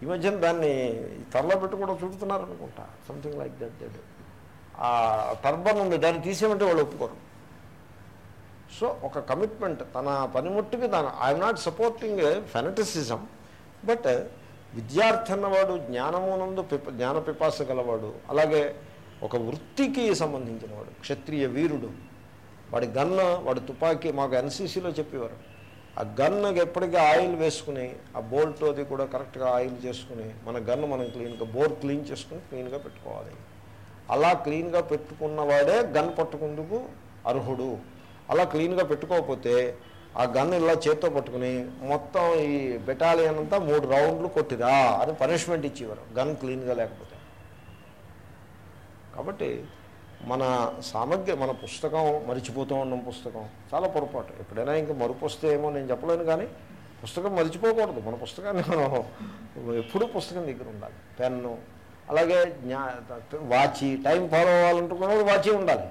ఈ మధ్యన దాన్ని తరలో పెట్టి కూడా చుడుతున్నారు అనుకుంటా. సంథింగ్ లైక్ దట్ దట్ ఆ టర్బన్ ఉంది. దాన్ని తీసేయమంటే వాళ్ళు ఒప్పుకోరు. సో ఒక కమిట్మెంట్ తన పనిముట్టుకి తన I'm not supporting fanaticism but విద్యార్థి అన్నవాడు జ్ఞానమునందు పిప జ్ఞాన పిపాస గలవాడు అలాగే ఒక వృత్తికి సంబంధించినవాడు క్షత్రియ వీరుడు. వాడి గన్న వాడి తుపాకీ మాకు ఎన్సీసీలో చెప్పేవారు. ఆ గన్నుకి ఎప్పటికీ ఆయిల్ వేసుకుని ఆ బోల్ట్ అది కూడా కరెక్ట్గా ఆయిల్ చేసుకుని మన గన్ను మనం క్లీన్గా బోర్ క్లీన్ చేసుకుని క్లీన్గా పెట్టుకోవాలి. అలా క్లీన్గా పెట్టుకున్నవాడే గన్ పట్టుకుందుకు అర్హుడు. అలా క్లీన్గా పెట్టుకోకపోతే ఆ గన్ ఇలా చేత్తో పట్టుకుని మొత్తం ఈ బెటాలియన్ అంతా మూడు రౌండ్లు కొట్టిరా అని పనిష్మెంట్ ఇచ్చేవారు. గన్ క్లీన్గా లేకపోతే. కాబట్టి మన సామగ్రి మన పుస్తకం మరిచిపోతూ ఉన్నాం పుస్తకం చాలా పొరపాటు. ఎప్పుడైనా ఇంకా మరుపు వస్తే ఏమో నేను చెప్పలేను కానీ పుస్తకం మరిచిపోకూడదు. మన పుస్తకాన్ని మనం ఎప్పుడూ పుస్తకం దగ్గర ఉండాలి. పెన్ను అలాగే జ్ఞా వాచి టైం ఫాలో అవ్వాలంటే కూడా వాచి ఉండాలి.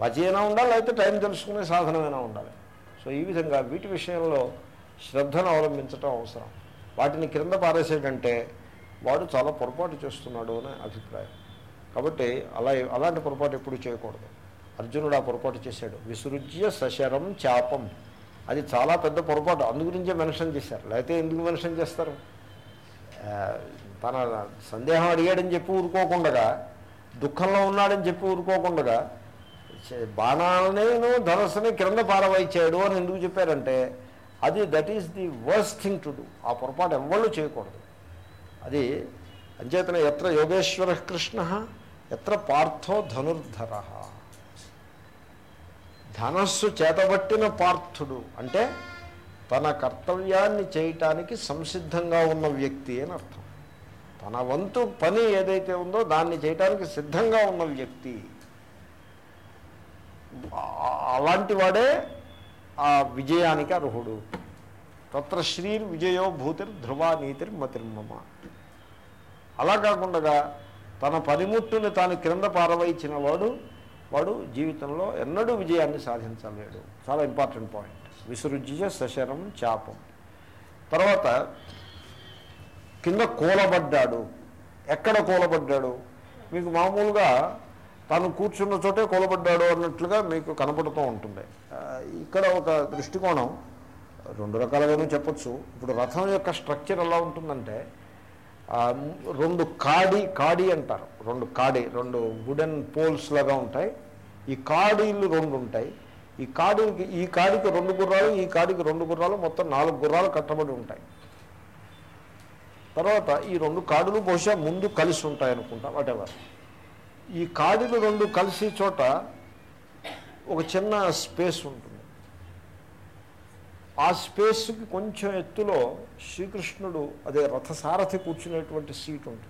వాచి అయినా ఉండాలి లేకపోతే టైం తెలుసుకునే సాధనమైనా ఉండాలి. సో ఈ విధంగా వీటి విషయంలో శ్రద్ధను అవలంబించడం అవసరం. వాటిని క్రింద పారేసేటంటే వాడు చాలా పొరపాటు చేస్తున్నాడు అనే అభిప్రాయం. కాబట్టి అలా అలాంటి పొరపాటు ఎప్పుడు చేయకూడదు. అర్జునుడు ఆ పొరపాటు చేశాడు. విసృజ్య సశరం చాపం. అది చాలా పెద్ద పొరపాటు. అందు గురించే మెన్షన్ చేశారు. లేకపోతే ఎందుకు మెన్షన్ చేస్తారు? తన సందేహం అడిగాడని చెప్పి ఊరుకోకుండా దుఃఖంలో ఉన్నాడని చెప్పి ఊరుకోకుండా బాణాలనేను ధనస్సుని క్రింద పారవైచాడు అని ఎందుకు చెప్పారంటే అది that is the worst thing to do ఆ పొరపాటు ఎవ్వళ్ళు చేయకూడదు. అది అంచేతన ఎత్ర యోగేశ్వర కృష్ణ ఎత్ర పార్థో ధనుర్ధర. ధనస్సు చేతబట్టిన పార్థుడు అంటే తన కర్తవ్యాన్ని చేయటానికి సంసిద్ధంగా ఉన్న వ్యక్తి అని అర్థం. తన వంతు పని ఏదైతే ఉందో దాన్ని చేయటానికి సిద్ధంగా ఉన్న వ్యక్తి. అలాంటి వాడే ఆ విజయానికి అర్హుడు. తత్ర శ్రీర్ విజయో భూతిర్ ధ్రువా నీతిర్ మతిర్మమ. అలా కాకుండా తన పనిముట్టుని తాను క్రింద పారవయించిన వాడు వాడు జీవితంలో ఎన్నడూ విజయాన్ని సాధించలేడు. చాలా ఇంపార్టెంట్ పాయింట్. విసృజ్య సశరం చాపం. తర్వాత కింద కూలబడ్డాడు. ఎక్కడ కూలబడ్డాడు? మీకు మామూలుగా తాను కూర్చున్న చోటే కొలబడ్డాడు అన్నట్లుగా మీకు కనపడుతూ ఉంటుంది. ఇక్కడ ఒక దృష్టికోణం రెండు రకాలుగానూ చెప్పొచ్చు. ఇప్పుడు రథం యొక్క స్ట్రక్చర్ ఎలా ఉంటుందంటే రెండు కాడి కాడి అంటారు. రెండు కాడి రెండు వుడెన్ పోల్స్ లాగా ఉంటాయి. ఈ కాడీలు రెండు ఉంటాయి. ఈ కాడికి ఈ కాడికి రెండు గుర్రాలు ఈ కాడికి రెండు గుర్రాలు మొత్తం నాలుగు గుర్రాలు కట్టబడి ఉంటాయి. తర్వాత ఈ రెండు కాడులు బహుశా ముందు కలిసి ఉంటాయి అనుకుంటా వాటెవర్ ఈ కాడిలు రెండు కలిసి చోట ఒక చిన్న స్పేస్ ఉంటుంది. ఆ స్పేస్కి కొంచెం ఎత్తులో శ్రీకృష్ణుడు అదే రథసారథి కూర్చునేటువంటి సీట్ ఉంటుంది.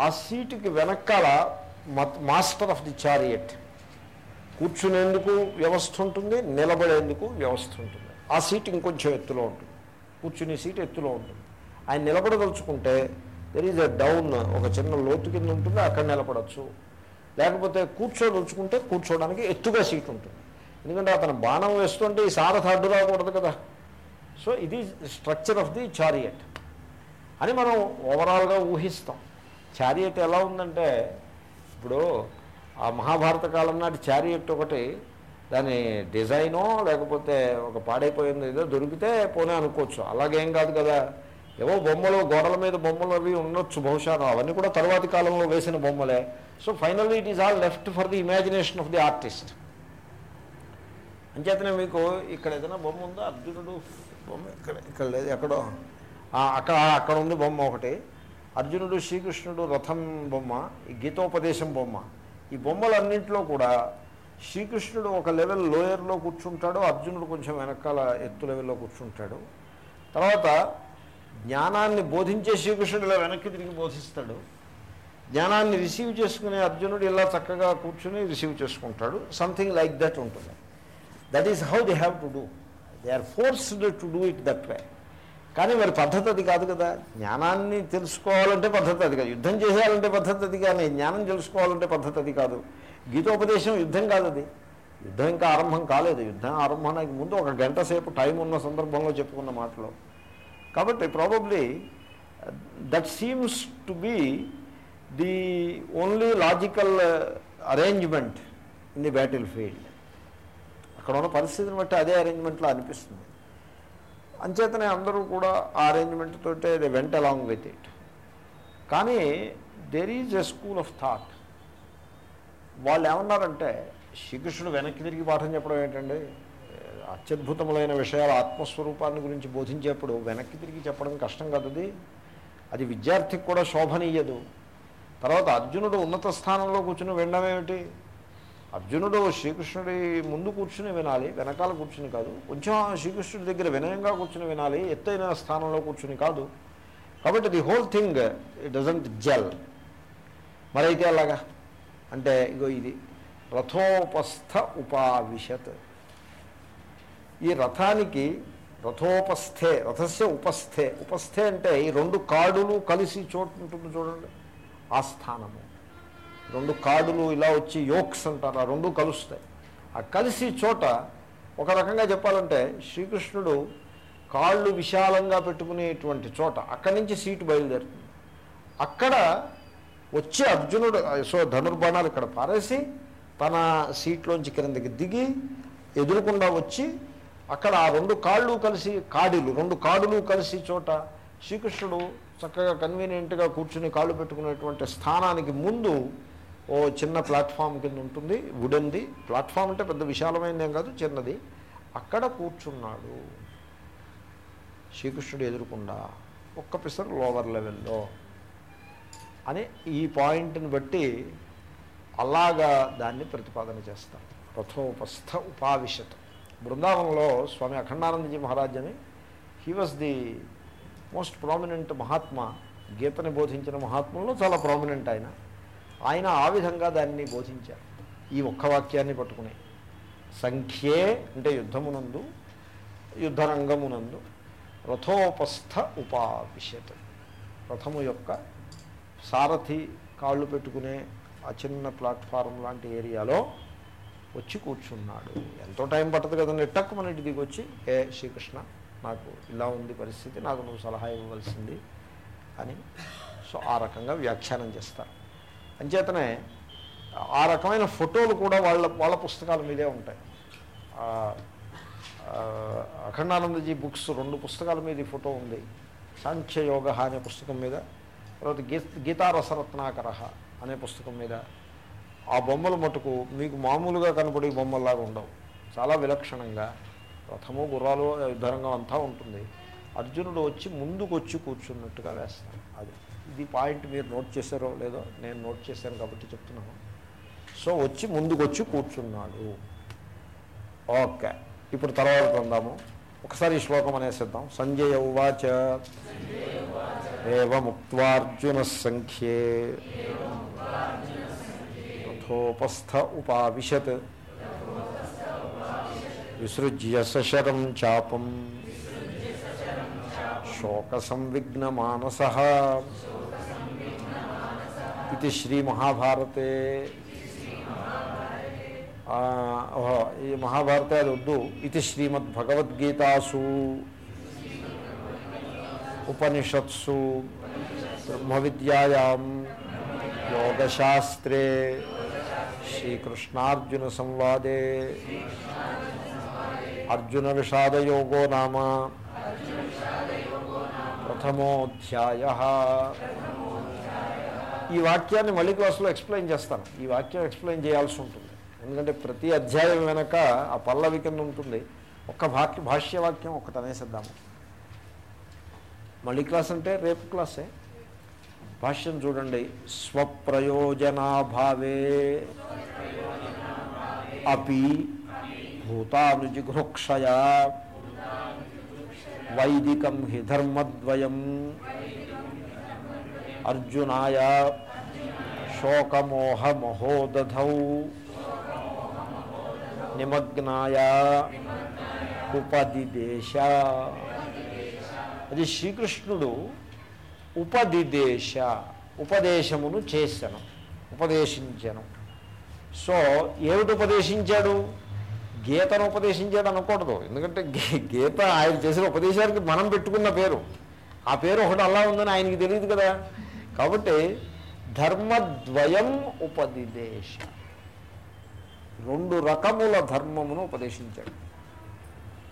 ఆ సీటుకి వెనకాల మత్- మాస్టర్ ఆఫ్ ది చారియట్. కూర్చునేందుకు వ్యవస్థ ఉంటుంది నిలబడేందుకు వ్యవస్థ ఉంటుంది. ఆ సీట్ ఇంకొంచెం ఎత్తులో ఉంటుంది. కూర్చునే సీట్ ఎత్తులో ఉంటుంది. ఆయన నిలబడదలుచుకుంటే దెర్ ఈజ్ ఎ డౌన్ ఒక చిన్న లోతు కింద ఉంటుంది అక్కడ నిలబడచ్చు. లేకపోతే కూర్చోదలుచుకుంటే కూర్చోవడానికి ఎత్తుగా సీట్ ఉంటుంది. ఎందుకంటే అతను బాణం వేస్తుంటే ఈ సారథ అడ్డు రాకూడదు కదా. సో ఇది స్ట్రక్చర్ ఆఫ్ ది చారియట్ అని మనం ఓవరాల్గా ఊహిస్తాం. చారియట్ ఎలా ఉందంటే ఇప్పుడు ఆ మహాభారత కాలం నాటి చారియట్ ఒకటి దాని డిజైనో లేకపోతే ఒక పాడైపోయింది ఏదో దొరికితే పోనే అనుకోవచ్చు. అలాగేం కాదు కదా. ఏవో బొమ్మలు గోడల మీద బొమ్మలు అవి ఉండొచ్చు బహుశా. అవన్నీ కూడా తర్వాతి కాలంలో వేసిన బొమ్మలే. So finally it is all left for the imagination of the artist. అంచేతనే మీకు ఇక్కడ ఏదైనా బొమ్మ ఉందా? అర్జునుడు బొమ్మ ఇక్కడ ఇక్కడ లేదు ఎక్కడో. అక్కడ అక్కడ ఉంది బొమ్మ ఒకటి. అర్జునుడు శ్రీకృష్ణుడు రథం బొమ్మ ఈ గీతోపదేశం బొమ్మ. ఈ బొమ్మలన్నింటిలో కూడా శ్రీకృష్ణుడు ఒక లెవెల్ లోయర్లో కూర్చుంటాడు అర్జునుడు కొంచెం వెనకాల ఎత్తు లెవెల్లో కూర్చుంటాడు. తర్వాత జ్ఞానాన్ని బోధించే శ్రీకృష్ణుడు ఇలా వెనక్కి తిరిగి బోధిస్తాడు. జ్ఞానాన్ని రిసీవ్ చేసుకునే అర్జునుడు ఇలా చక్కగా కూర్చుని రిసీవ్ చేసుకుంటాడు. సంథింగ్ లైక్ దట్ ఉంటుంది. That is how they have to do they are forced to do it that way కానీ మరి పద్ధతి అది కాదు కదా. జ్ఞానాన్ని తెలుసుకోవాలంటే పద్ధతి అది కాదు. యుద్ధం చేసేయాలంటే పద్ధతి అది కానీ జ్ఞానం తెలుసుకోవాలంటే పద్ధతి అది కాదు. గీతోపదేశం యుద్ధం కాదు అది. యుద్ధం ఇంకా ఆరంభం కాలేదు. యుద్ధం ఆరంభానికి ముందు ఒక గంట సేపు టైం ఉన్న సందర్భంలో చెప్పుకున్న మాటలు. కాబట్టి probably that seems to be the only logical arrangement in the battlefield అక్కడ ఉన్న పరిస్థితిని బట్టి అదే అరేంజ్మెంట్లో అనిపిస్తుంది. అంచేతనే అందరూ కూడా ఆ అరేంజ్మెంట్ తోటే దే వెంట అలాంగ్ విత్ ఇట్ కానీ there is a school of thought వాళ్ళు ఏమన్నారంటే శ్రీకృష్ణుడు వెనక్కి తిరిగి పాఠం చెప్పడం ఏంటండి? అత్యద్భుతములైన విషయాలు ఆత్మస్వరూపాన్ని గురించి బోధించేప్పుడు వెనక్కి తిరిగి చెప్పడం కష్టం కదది అది. విద్యార్థికి కూడా శోభనీయదు తర్వాత అర్జునుడు ఉన్నత స్థానంలో కూర్చుని వినడం ఏమిటి? అర్జునుడు శ్రీకృష్ణుడి ముందు కూర్చుని వినాలి వెనకాల కూర్చుని కాదు. కొంచెం శ్రీకృష్ణుడి దగ్గర వినయంగా కూర్చుని వినాలి ఎత్తైన స్థానంలో కూర్చుని కాదు. కాబట్టి the whole thing it doesn't gel మరైతే అలాగా? అంటే ఇగో ఇది రథోపస్థ ఉపావిశత్. ఈ రథానికి రథోపస్థే రథస్య ఉపస్థే. ఉపస్థే అంటే ఈ రెండు కాడులు కలిసి చోటు ఉంటుంది చూడండి. ఆ స్థానము. రెండు కాడులు ఇలా వచ్చి యోక్స్ అంటారు. ఆ రెండు కలుస్తాయి. ఆ కలిసి చోట ఒక రకంగా చెప్పాలంటే శ్రీకృష్ణుడు కాళ్ళు విశాలంగా పెట్టుకునేటువంటి చోట అక్కడి నుంచి సీటు బయలుదేరుతుంది. అక్కడ వచ్చి అర్జునుడు సో ధనుర్బాణాలు ఇక్కడ పారేసి తన సీట్లోంచి క్రిందకి దిగి ఎదురుకుండా వచ్చి అక్కడ ఆ రెండు కాళ్ళు కలిసి కాడిలు రెండు కాడులు కలిసి చోట శ్రీకృష్ణుడు చక్కగా కన్వీనియంట్గా కూర్చుని కాళ్ళు పెట్టుకునేటువంటి స్థానానికి ముందు ఓ చిన్న ప్లాట్ఫామ్ కింద ఉంటుంది వుడెన్ది. ప్లాట్ఫామ్ అంటే పెద్ద విశాలమైనది ఏం కాదు చిన్నది. అక్కడ కూర్చున్నాడు. శ్రీకృష్ణుడు ఎదురుకుండా ఒక్క పిసర్ లోవర్ లెవెల్లో అని ఈ పాయింట్ని బట్టి అలాగా దాన్ని ప్రతిపాదన చేస్తారు. రథోపస్థ ఉపావిశత్. బృందావనంలో స్వామి అఖండానందజీ మహారాజ్ అని he was the most prominent మహాత్మ గీతని బోధించిన మహాత్ముల్లో చాలా ప్రామినెంట్ ఆయన. ఆయన ఆ విధంగా దాన్ని బోధించారు. ఈ ఒక్క వాక్యాన్ని పట్టుకుని. సంఖ్యే అంటే యుద్ధమునందు యుద్ధరంగమునందు రథోపస్థ ఉపావిశత్. రథము యొక్క సారథి కాళ్ళు పెట్టుకునే ఆ చిన్న ప్లాట్ఫారం లాంటి ఏరియాలో వచ్చి కూర్చున్నాడు. ఎంతో టైం పట్టదు కదండి. టక్కుమనిటి దిగి వచ్చి ఏ శ్రీకృష్ణ నాకు ఇలా ఉంది పరిస్థితి నాకు నువ్వు సలహా ఇవ్వవలసింది అని. సో ఆ రకంగా వ్యాఖ్యానం చేస్తారు. అంచేతనే ఆ రకమైన ఫోటోలు కూడా వాళ్ళ వాళ్ళ పుస్తకాల మీదే ఉంటాయి. అఖండానందజీ బుక్స్ రెండు పుస్తకాల మీద ఈ ఫోటో ఉంది. సాంఖ్యయోగ అనే పుస్తకం మీద తర్వాత గీ గీతారసరత్నాకర అనే పుస్తకం మీద ఆ బొమ్మలు మటుకు మీకు మామూలుగా కనపడే బొమ్మల్లాగా ఉండవు. చాలా విలక్షణంగా రథము గుర్రాలు యుద్ధరంగం అంతా ఉంటుంది. అర్జునుడు వచ్చి ముందుకు వచ్చి కూర్చున్నట్టుగా వేస్తాను అది ఇది పాయింట్ మీరు నోట్ చేశారో లేదో నేను నోట్ చేశాను కాబట్టి చెప్తున్నాను. సో వచ్చి ముందుకు వచ్చి కూర్చున్నాడు. ఓకే. ఇప్పుడు తర్వాత పొందాము ఒకసారి ఈ శ్లోకం అనేసిద్దాం. సంజయ ఉవాచ. ఏముక్వార్జున సంఖ్యే రథోపస్థ ఉపావిశత్ విసృజ్య సశరం చాపం శోక సంవిఘ్న మానస ఇది శ్రీ మహాభారతే ఆ, ఓహో ఈ మహాభారత అది వద్దు ఇది శ్రీమద్భగవద్గీతాసు ఉపనిషత్సు బ్రహ్మ విద్యాయాం యోగశాస్త్రే శ్రీకృష్ణార్జున సంవాదే అర్జున విషాదయోగో నామ ప్రథమోధ్యాయ ఈ వాక్యాన్ని మళ్ళీ క్లాసులో ఎక్స్ప్లెయిన్ చేస్తాను. ఈ వాక్యం ఎక్స్ప్లెయిన్ చేయాల్సి ఉంటుంది. ఎందుకంటే ప్రతి అధ్యాయం వెనక ఆ పల్లవి కింద ఉంటుంది. ఒక్క వాక్య భాష్యవాక్యం ఒకటి అనేసిద్దాము మళ్ళీ క్లాస్ అంటే రేపు క్లాసే. భాష్యం చూడండి స్వప్రయోజనాభావే అపి భూతానుజిఘృక్షయా వైదికం హి ధర్మద్వయం అర్జునాయ శోకమోహమహోదధౌ నిమగ్నాయ ఉపదిదేశ అది శ్రీకృష్ణుడు ఉపదిదేశ ఉపదేశమును చేశాను ఉపదేశించను. సో ఏమిటి ఉపదేశించాడు? గీతను ఉపదేశించాడు అనకూడదు. ఎందుకంటే గీత ఆయన చేసిన ఉపదేశానికి మనం పెట్టుకున్న పేరు. ఆ పేరు ఒకటి అలా ఉందని ఆయనకి తెలియదు కదా. కాబట్టి ధర్మద్వయం ఉపదిదేశ. రెండు రకముల ధర్మమును ఉపదేశించాడు.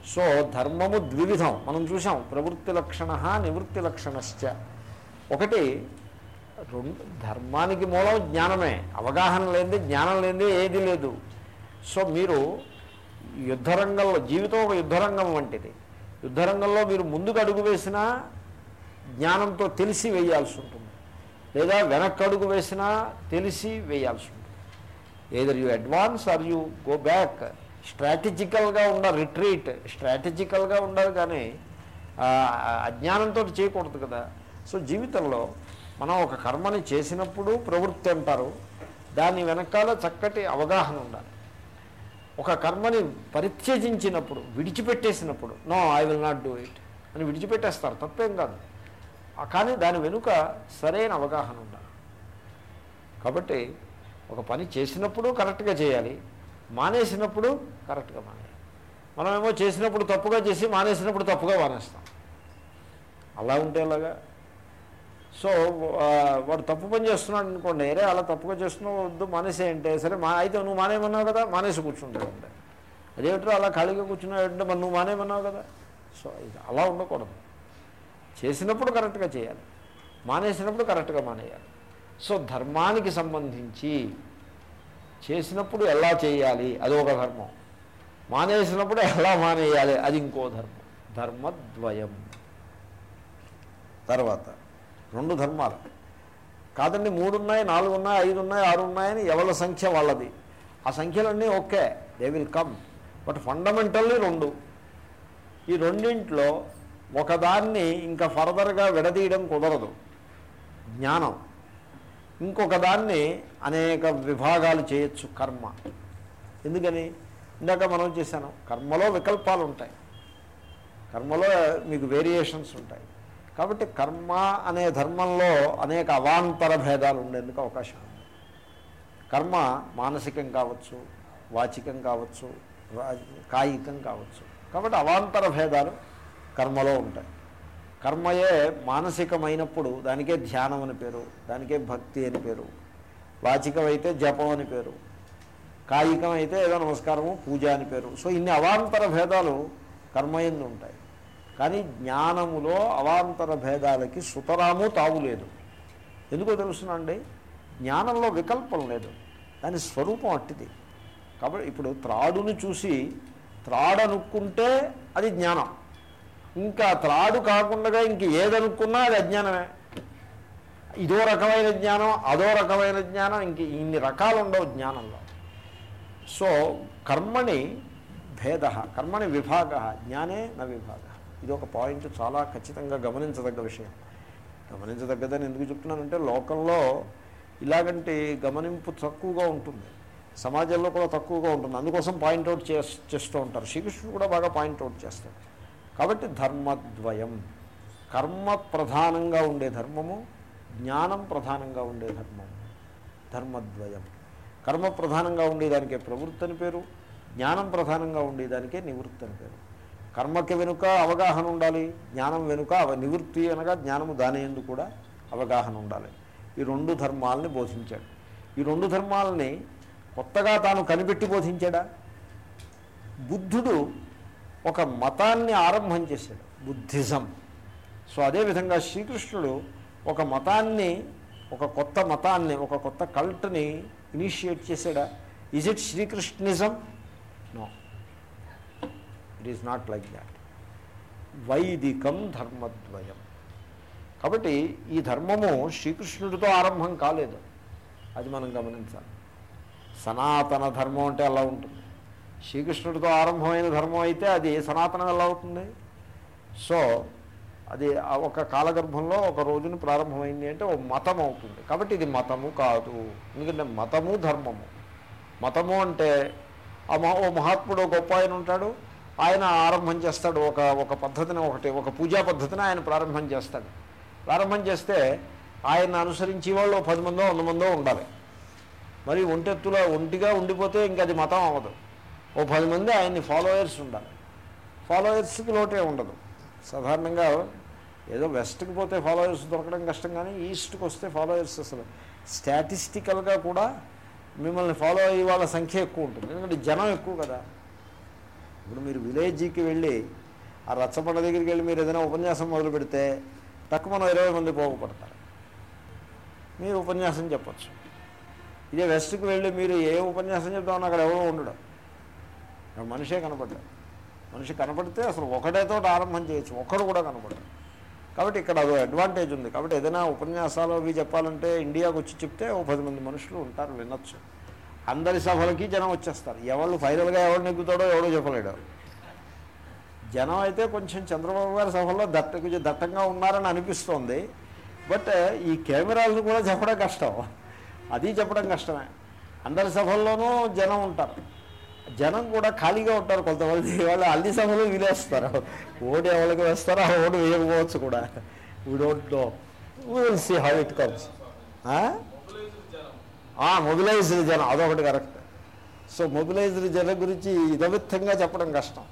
సో ధర్మము ద్విధం మనం చూసాం ప్రవృత్తి లక్షణ నివృత్తి లక్షణశ్చ. ఒకటి రెండు ధర్మానికి మూలం జ్ఞానమే. అవగాహన లేనిదే జ్ఞానం లేనిదే ఏది లేదు. సో మీరు యుద్ధరంగంలో జీవితం ఒక యుద్ధరంగం వంటిది. యుద్ధరంగంలో మీరు ముందుకు అడుగు వేసినా జ్ఞానంతో తెలిసి వేయాల్సి ఉంటుంది. లేదా వెనక్కి అడుగు వేసినా తెలిసి వేయాల్సి ఉంటుంది. Either you advance or you go back స్ట్రాటజికల్గా ఉన్న రిట్రీట్ స్ట్రాటజికల్గా ఉండాలి కానీ అజ్ఞానంతో చేయకూడదు కదా. సో జీవితంలో మనం ఒక కర్మని చేసినప్పుడు ప్రవృత్తి అంటారు. దాని వెనకాల చక్కటి అవగాహన ఉండాలి. ఒక కర్మని పరిత్యజించినప్పుడు విడిచిపెట్టేసినప్పుడు no I will not do it అని విడిచిపెట్టేస్తారు. తప్పేం కాదు. కానీ దాని వెనుక సరైన అవగాహన ఉండాలి. కాబట్టి ఒక పని చేసినప్పుడు కరెక్ట్గా చేయాలి. మానేసినప్పుడు కరెక్ట్గా మానేయాలి. మనమేమో చేసినప్పుడు తప్పుగా చేసి మానేసినప్పుడు తప్పుగా మానేస్తాం. అలా ఉంటేలాగా సో వాడు తప్పు పని చేస్తున్నాడు అనుకోండి అరే అలా తప్పుగా చేస్తున్నావు వద్దు మానేసేయంటే సరే మా అయితే నువ్వు మానేయమన్నావు కదా మానేసి కూర్చుంటావు అంటే అదేమిటో అలా ఖాళీగా కూర్చున్నాడంటే మరి నువ్వు మానేయమన్నావు కదా? సో ఇది అలా ఉండకూడదు. చేసినప్పుడు కరెక్ట్గా చేయాలి. మానేసినప్పుడు కరెక్ట్గా మానేయాలి. సో ధర్మానికి సంబంధించి చేసినప్పుడు ఎలా చేయాలి అది ఒక ధర్మం. మానేసినప్పుడు ఎలా మానేయాలి అది ఇంకో ధర్మం. ధర్మద్వయం. తర్వాత. రెండు ధర్మాలు. కాదండి మూడు ఉన్నాయి నాలుగు ఉన్నాయి ఐదు ఉన్నాయి ఆరు ఉన్నాయని ఎవరి సంఖ్య వాళ్ళది. ఆ సంఖ్యలన్నీ okay they will come but fundamentally రెండు. ఈ రెండింట్లో ఒకదాన్ని ఇంకా ఫర్దర్గా విడదీయడం కుదరదు. జ్ఞానం. ఇంకొక దాన్ని అనేక విభాగాలు చేయొచ్చు కర్మ. ఎందుకని? ఇందాక మనం చేశాను కర్మలో వికల్పాలు ఉంటాయి. కర్మలో మీకు వేరియేషన్స్ ఉంటాయి. కాబట్టి కర్మ అనే ధర్మంలో అనేక అవాంతర భేదాలు ఉండేందుకు అవకాశం. ఉంది కర్మ మానసికం కావచ్చు వాచికం కావచ్చు కాయికం కావచ్చు. కాబట్టి అవాంతర భేదాలు కర్మలో ఉంటాయి. కర్మయే మానసికమైనప్పుడు దానికే ధ్యానం అని పేరు దానికే భక్తి అని పేరు వాచికమైతే జపం అని పేరు కాయికం అయితే ఏదో నమస్కారము పూజ అని పేరు. సో ఇన్ని అవాంతర భేదాలు కర్మయందు ఉంటాయి. కానీ జ్ఞానములో అవాంతర భేదాలకి సుతరాము తావులేదు ఎందుకో తెలుసునండి? జ్ఞానంలో వికల్పం లేదు. దాని స్వరూపం అట్టిది. కాబట్టి ఇప్పుడు త్రాడుని చూసి త్రాడనుక్కుంటే అది జ్ఞానం. ఇంకా త్రాడు కాకుండా ఇంక ఏదనుకున్నా అది అజ్ఞానమే. ఇదో రకమైన జ్ఞానం అదో రకమైన జ్ఞానం ఇంక ఇన్ని రకాలు ఉండవు జ్ఞానంలో. సో కర్మని భేద కర్మని విభాగ జ్ఞానే న విభాగ. ఇది ఒక పాయింట్ చాలా ఖచ్చితంగా గమనించదగ్గ విషయం. గమనించదగ్గదని ఎందుకు చెప్తున్నానంటే లోకంలో ఇలాగంటి గమనింపు తక్కువగా ఉంటుంది. సమాజంలో కూడా తక్కువగా ఉంటుంది. అందుకోసం పాయింట్అవుట్ చేస్ చేస్తూ ఉంటారు. శ్రీకృష్ణుడు కూడా బాగా పాయింట్అవుట్ చేస్తాడు. కాబట్టి ధర్మద్వయం కర్మ ప్రధానంగా ఉండే ధర్మము జ్ఞానం ప్రధానంగా ఉండే ధర్మము ధర్మద్వయం. కర్మ ప్రధానంగా ఉండేదానికే ప్రవృత్తి అని పేరు జ్ఞానం ప్రధానంగా ఉండేదానికే నివృత్తి అని పేరు. కర్మకి వెనుక అవగాహన ఉండాలి జ్ఞానం వెనుక నివృత్తి అనగా జ్ఞానము దాని ఎందు కూడా అవగాహన ఉండాలి. ఈ రెండు ధర్మాలని బోధించాడు. ఈ రెండు ధర్మాలని కొత్తగా తాను కనిపెట్టి బోధించాడా? బుద్ధుడు ఒక మతాన్ని ఆరంభం చేశాడు బుద్ధిజం. సో అదేవిధంగా శ్రీకృష్ణుడు ఒక మతాన్ని ఒక కొత్త మతాన్ని ఒక కొత్త కల్ట్ని ఇనిషియేట్ చేశాడా? Is it Srikrishnism? No it is not like that. వైదికం ధర్మద్వయం. కాబట్టి ఈ ధర్మము శ్రీకృష్ణుడితో ఆరంభం కాలేదు. అది మనం గమనించాలి. సనాతన ధర్మం అంటే అలా ఉంటుంది. శ్రీకృష్ణుడితో ఆరంభమైన ధర్మం అయితే అది సనాతనం ఎలా అవుతుంది? సో అది ఒక కాలగర్భంలో ఒక రోజున ప్రారంభమైంది అంటే ఓ మతం అవుతుంది. కాబట్టి ఇది మతము కాదు. ఎందుకంటే మతము ధర్మము. మతము అంటే ఆ ఓ మహాత్ముడు గొప్ప ఆయన ఉంటాడు. ఆయన ఆరంభం చేస్తాడు ఒక ఒక పద్ధతిని ఒకటి ఒక పూజా పద్ధతిని ఆయన ప్రారంభం చేస్తాడు. ప్రారంభం చేస్తే ఆయన అనుసరించి వాళ్ళు పది మందో వంద మందో ఉండాలి. మరి ఒంటెత్తులో ఒంటిగా ఉండిపోతే ఇంకా అది మతం అవ్వదు. ఓ పది మంది ఆయన్ని ఫాలోయర్స్ ఉండాలి. ఫాలోయర్స్కి లోటే ఉండదు. సాధారణంగా ఏదో వెస్ట్కి పోతే ఫాలోయర్స్ దొరకడం కష్టం కానీ ఈస్ట్కి వస్తే ఫాలోయర్స్ అసలు స్టాటిస్టికల్గా కూడా మిమ్మల్ని ఫాలో అయ్యే వాళ్ళ సంఖ్య ఎక్కువ ఉంటుంది. ఎందుకంటే జనం ఎక్కువ కదా. ఇప్పుడు మీరు విలేజ్కి వెళ్ళి ఆ రచ్చబండ దగ్గరికి వెళ్ళి మీరు ఏదైనా ఉపన్యాసం మొదలు పెడితే తక్కువ మనం ఇరవై మంది పోగుపడతారు మీరు ఉపన్యాసం చెప్పచ్చు. ఇదే వెస్ట్కి వెళ్ళి మీరు ఏ ఉపన్యాసం చెప్తామని అక్కడ ఎవరో ఉండడం. అక్కడ మనిషే కనపడ్డాడు మనిషి కనపడితే అసలు ఒకటేతో ఆరంభం చేయొచ్చు. ఒక్కడు కూడా కనపడదు కాబట్టి ఇక్కడ అదో అడ్వాంటేజ్ ఉంది. కాబట్టి ఏదైనా ఉపన్యాసాలు అవి చెప్పాలంటే ఇండియాకు వచ్చి చెప్తే ఓ పది మంది మనుషులు ఉంటారు వినొచ్చు. అందరి సభలకి జనం వచ్చేస్తారు. ఎవరు ఫైనల్గా ఎవరు నెగ్గుతాడో ఎవడో చెప్పలేడు. జనం అయితే కొంచెం చంద్రబాబు గారి సభల్లో దట్ట కొంచెం దట్టంగా ఉన్నారని అనిపిస్తోంది. బట్ ఈ కెమెరాలను కూడా చెప్పడం కష్టం. అది చెప్పడం కష్టమే. అందరి సభల్లోనూ జనం ఉంటారు. జనం కూడా ఖాళీగా ఉంటారు కొంతమంది. వాళ్ళు అన్ని సభలు వీలేస్తారు ఓటు ఎవరికి వేస్తారో ఆ ఓటు వేయకపోవచ్చు కూడా. We don't know will see how it comes mobilised జనం అదొకటి కరెక్ట్. సో మొబిలైజ్డ్ జనం గురించి ఇదవిత్తంగా చెప్పడం కష్టం.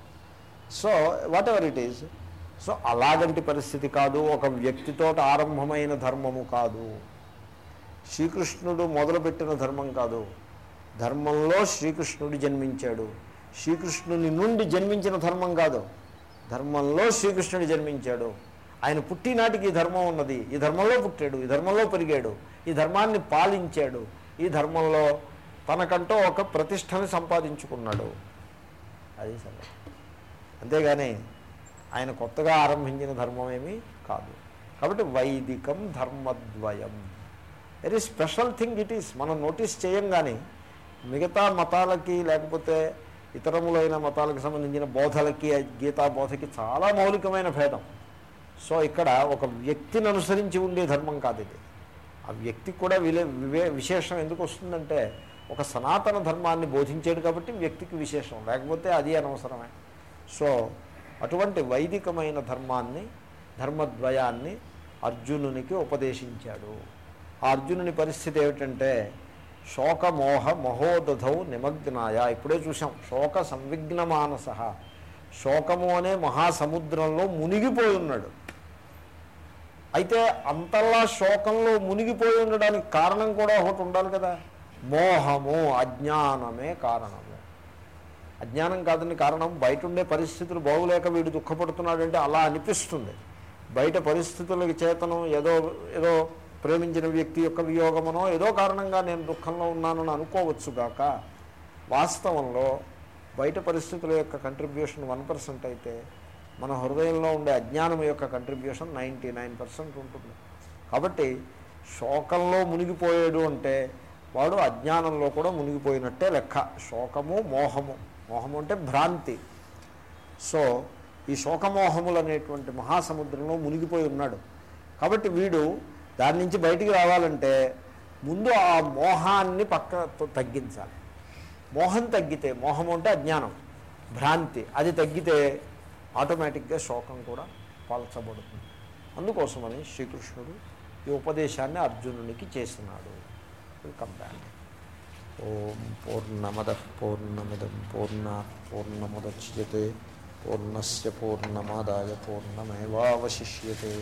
So whatever it is so అలాగంటి పరిస్థితి కాదు. ఒక వ్యక్తితో ఆరంభమైన ధర్మము కాదు. శ్రీకృష్ణుడు మొదలుపెట్టిన ధర్మం కాదు. ధర్మంలో శ్రీకృష్ణుడు జన్మించాడు. శ్రీకృష్ణుని నుండి జన్మించిన ధర్మం కాదు. ధర్మంలో శ్రీకృష్ణుడు జన్మించాడు. ఆయన పుట్టినాటికి ఈ ధర్మం ఉన్నది. ఈ ధర్మంలో పుట్టాడు. ఈ ధర్మంలో పెరిగాడు. ఈ ధర్మాన్ని పాలించాడు. ఈ ధర్మంలో తనకంటూ ఒక ప్రతిష్టని సంపాదించుకున్నాడు. అది సరే. అంతేగాని ఆయన కొత్తగా ఆరంభించిన ధర్మం ఏమీ కాదు. కాబట్టి వైదికం ధర్మద్వయం. Very special thing it is మనం నోటీస్ చేయంగానే మిగతా మతాలకి లేకపోతే ఇతరములైన మతాలకు సంబంధించిన బోధలకి గీతా బోధకి చాలా మౌలికమైన భేదం. సో ఇక్కడ ఒక వ్యక్తిని అనుసరించి ఉండే ధర్మం కాదు ఇది. ఆ వ్యక్తికి కూడా విలే వివే విశేషం ఎందుకు వస్తుందంటే ఒక సనాతన ధర్మాన్ని బోధించాడు కాబట్టి వ్యక్తికి విశేషం లేకపోతే అది అనవసరమే. సో అటువంటి వైదికమైన ధర్మాన్ని ధర్మద్వయాన్ని అర్జునునికి ఉపదేశించాడు. ఆ అర్జునుని పరిస్థితి ఏమిటంటే శోకమోహ మహోదధౌ నిమగ్నాయ. ఇప్పుడే చూసాం శోక సంవిఘ్న మానస శోకము అనే మహాసముద్రంలో మునిగిపోయి ఉన్నాడు. అయితే అంతల్లా శోకంలో మునిగిపోయి ఉండడానికి కారణం కూడా ఒకటి ఉండాలి కదా. మోహము అజ్ఞానమే కారణము. అజ్ఞానం కాదని కారణం బయట ఉండే పరిస్థితులు బాగులేక వీడు దుఃఖపడుతున్నాడంటే అలా అనిపిస్తుంది. బయట పరిస్థితులకి చేతనం ఏదో ఏదో ప్రేమించిన వ్యక్తి యొక్క వియోగమనో ఏదో కారణంగా నేను దుఃఖంలో ఉన్నానని అనుకోవచ్చుగాక వాస్తవంలో బయట పరిస్థితుల యొక్క కంట్రిబ్యూషన్ వన్ పర్సెంట్ అయితే మన హృదయంలో ఉండే అజ్ఞానం యొక్క కంట్రిబ్యూషన్ నైంటీ నైన్ పర్సెంట్ ఉంటుంది. కాబట్టి శోకంలో మునిగిపోయాడు అంటే వాడు అజ్ఞానంలో కూడా మునిగిపోయినట్టే లెక్క. శోకము మోహము. మోహము అంటే భ్రాంతి. సో ఈ శోకమోహములు అనేటువంటి మహాసముద్రంలో మునిగిపోయి ఉన్నాడు. కాబట్టి వీడు దాని నుంచి బయటికి రావాలంటే ముందు ఆ మోహాన్ని పక్క తగ్గించాలి. మోహం తగ్గితే మోహం అంటే అజ్ఞానం. భ్రాంతి. అది తగ్గితే ఆటోమేటిక్గా శోకం కూడా పాల్చబడుతుంది. అందుకోసమని శ్రీకృష్ణుడు ఈ ఉపదేశాన్ని అర్జునునికి చేసినాడు. వెల్కమ్ బ్యాక్ ఓం పూర్ణమద పూర్ణమిదం పూర్ణ పూర్ణముద్యతే పూర్ణస్ పూర్ణమాదాయ పూర్ణమేవాశిష్యే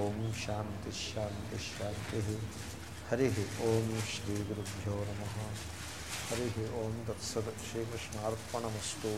ఓం శాంతి శాంతి శాంతి. హరి ఓం శ్రీ గురుభ్యో నమ. హరి ఓం దత్సీకృష్ణార్పణమస్తు శ్రీకృష్ణార్పణమస్తు.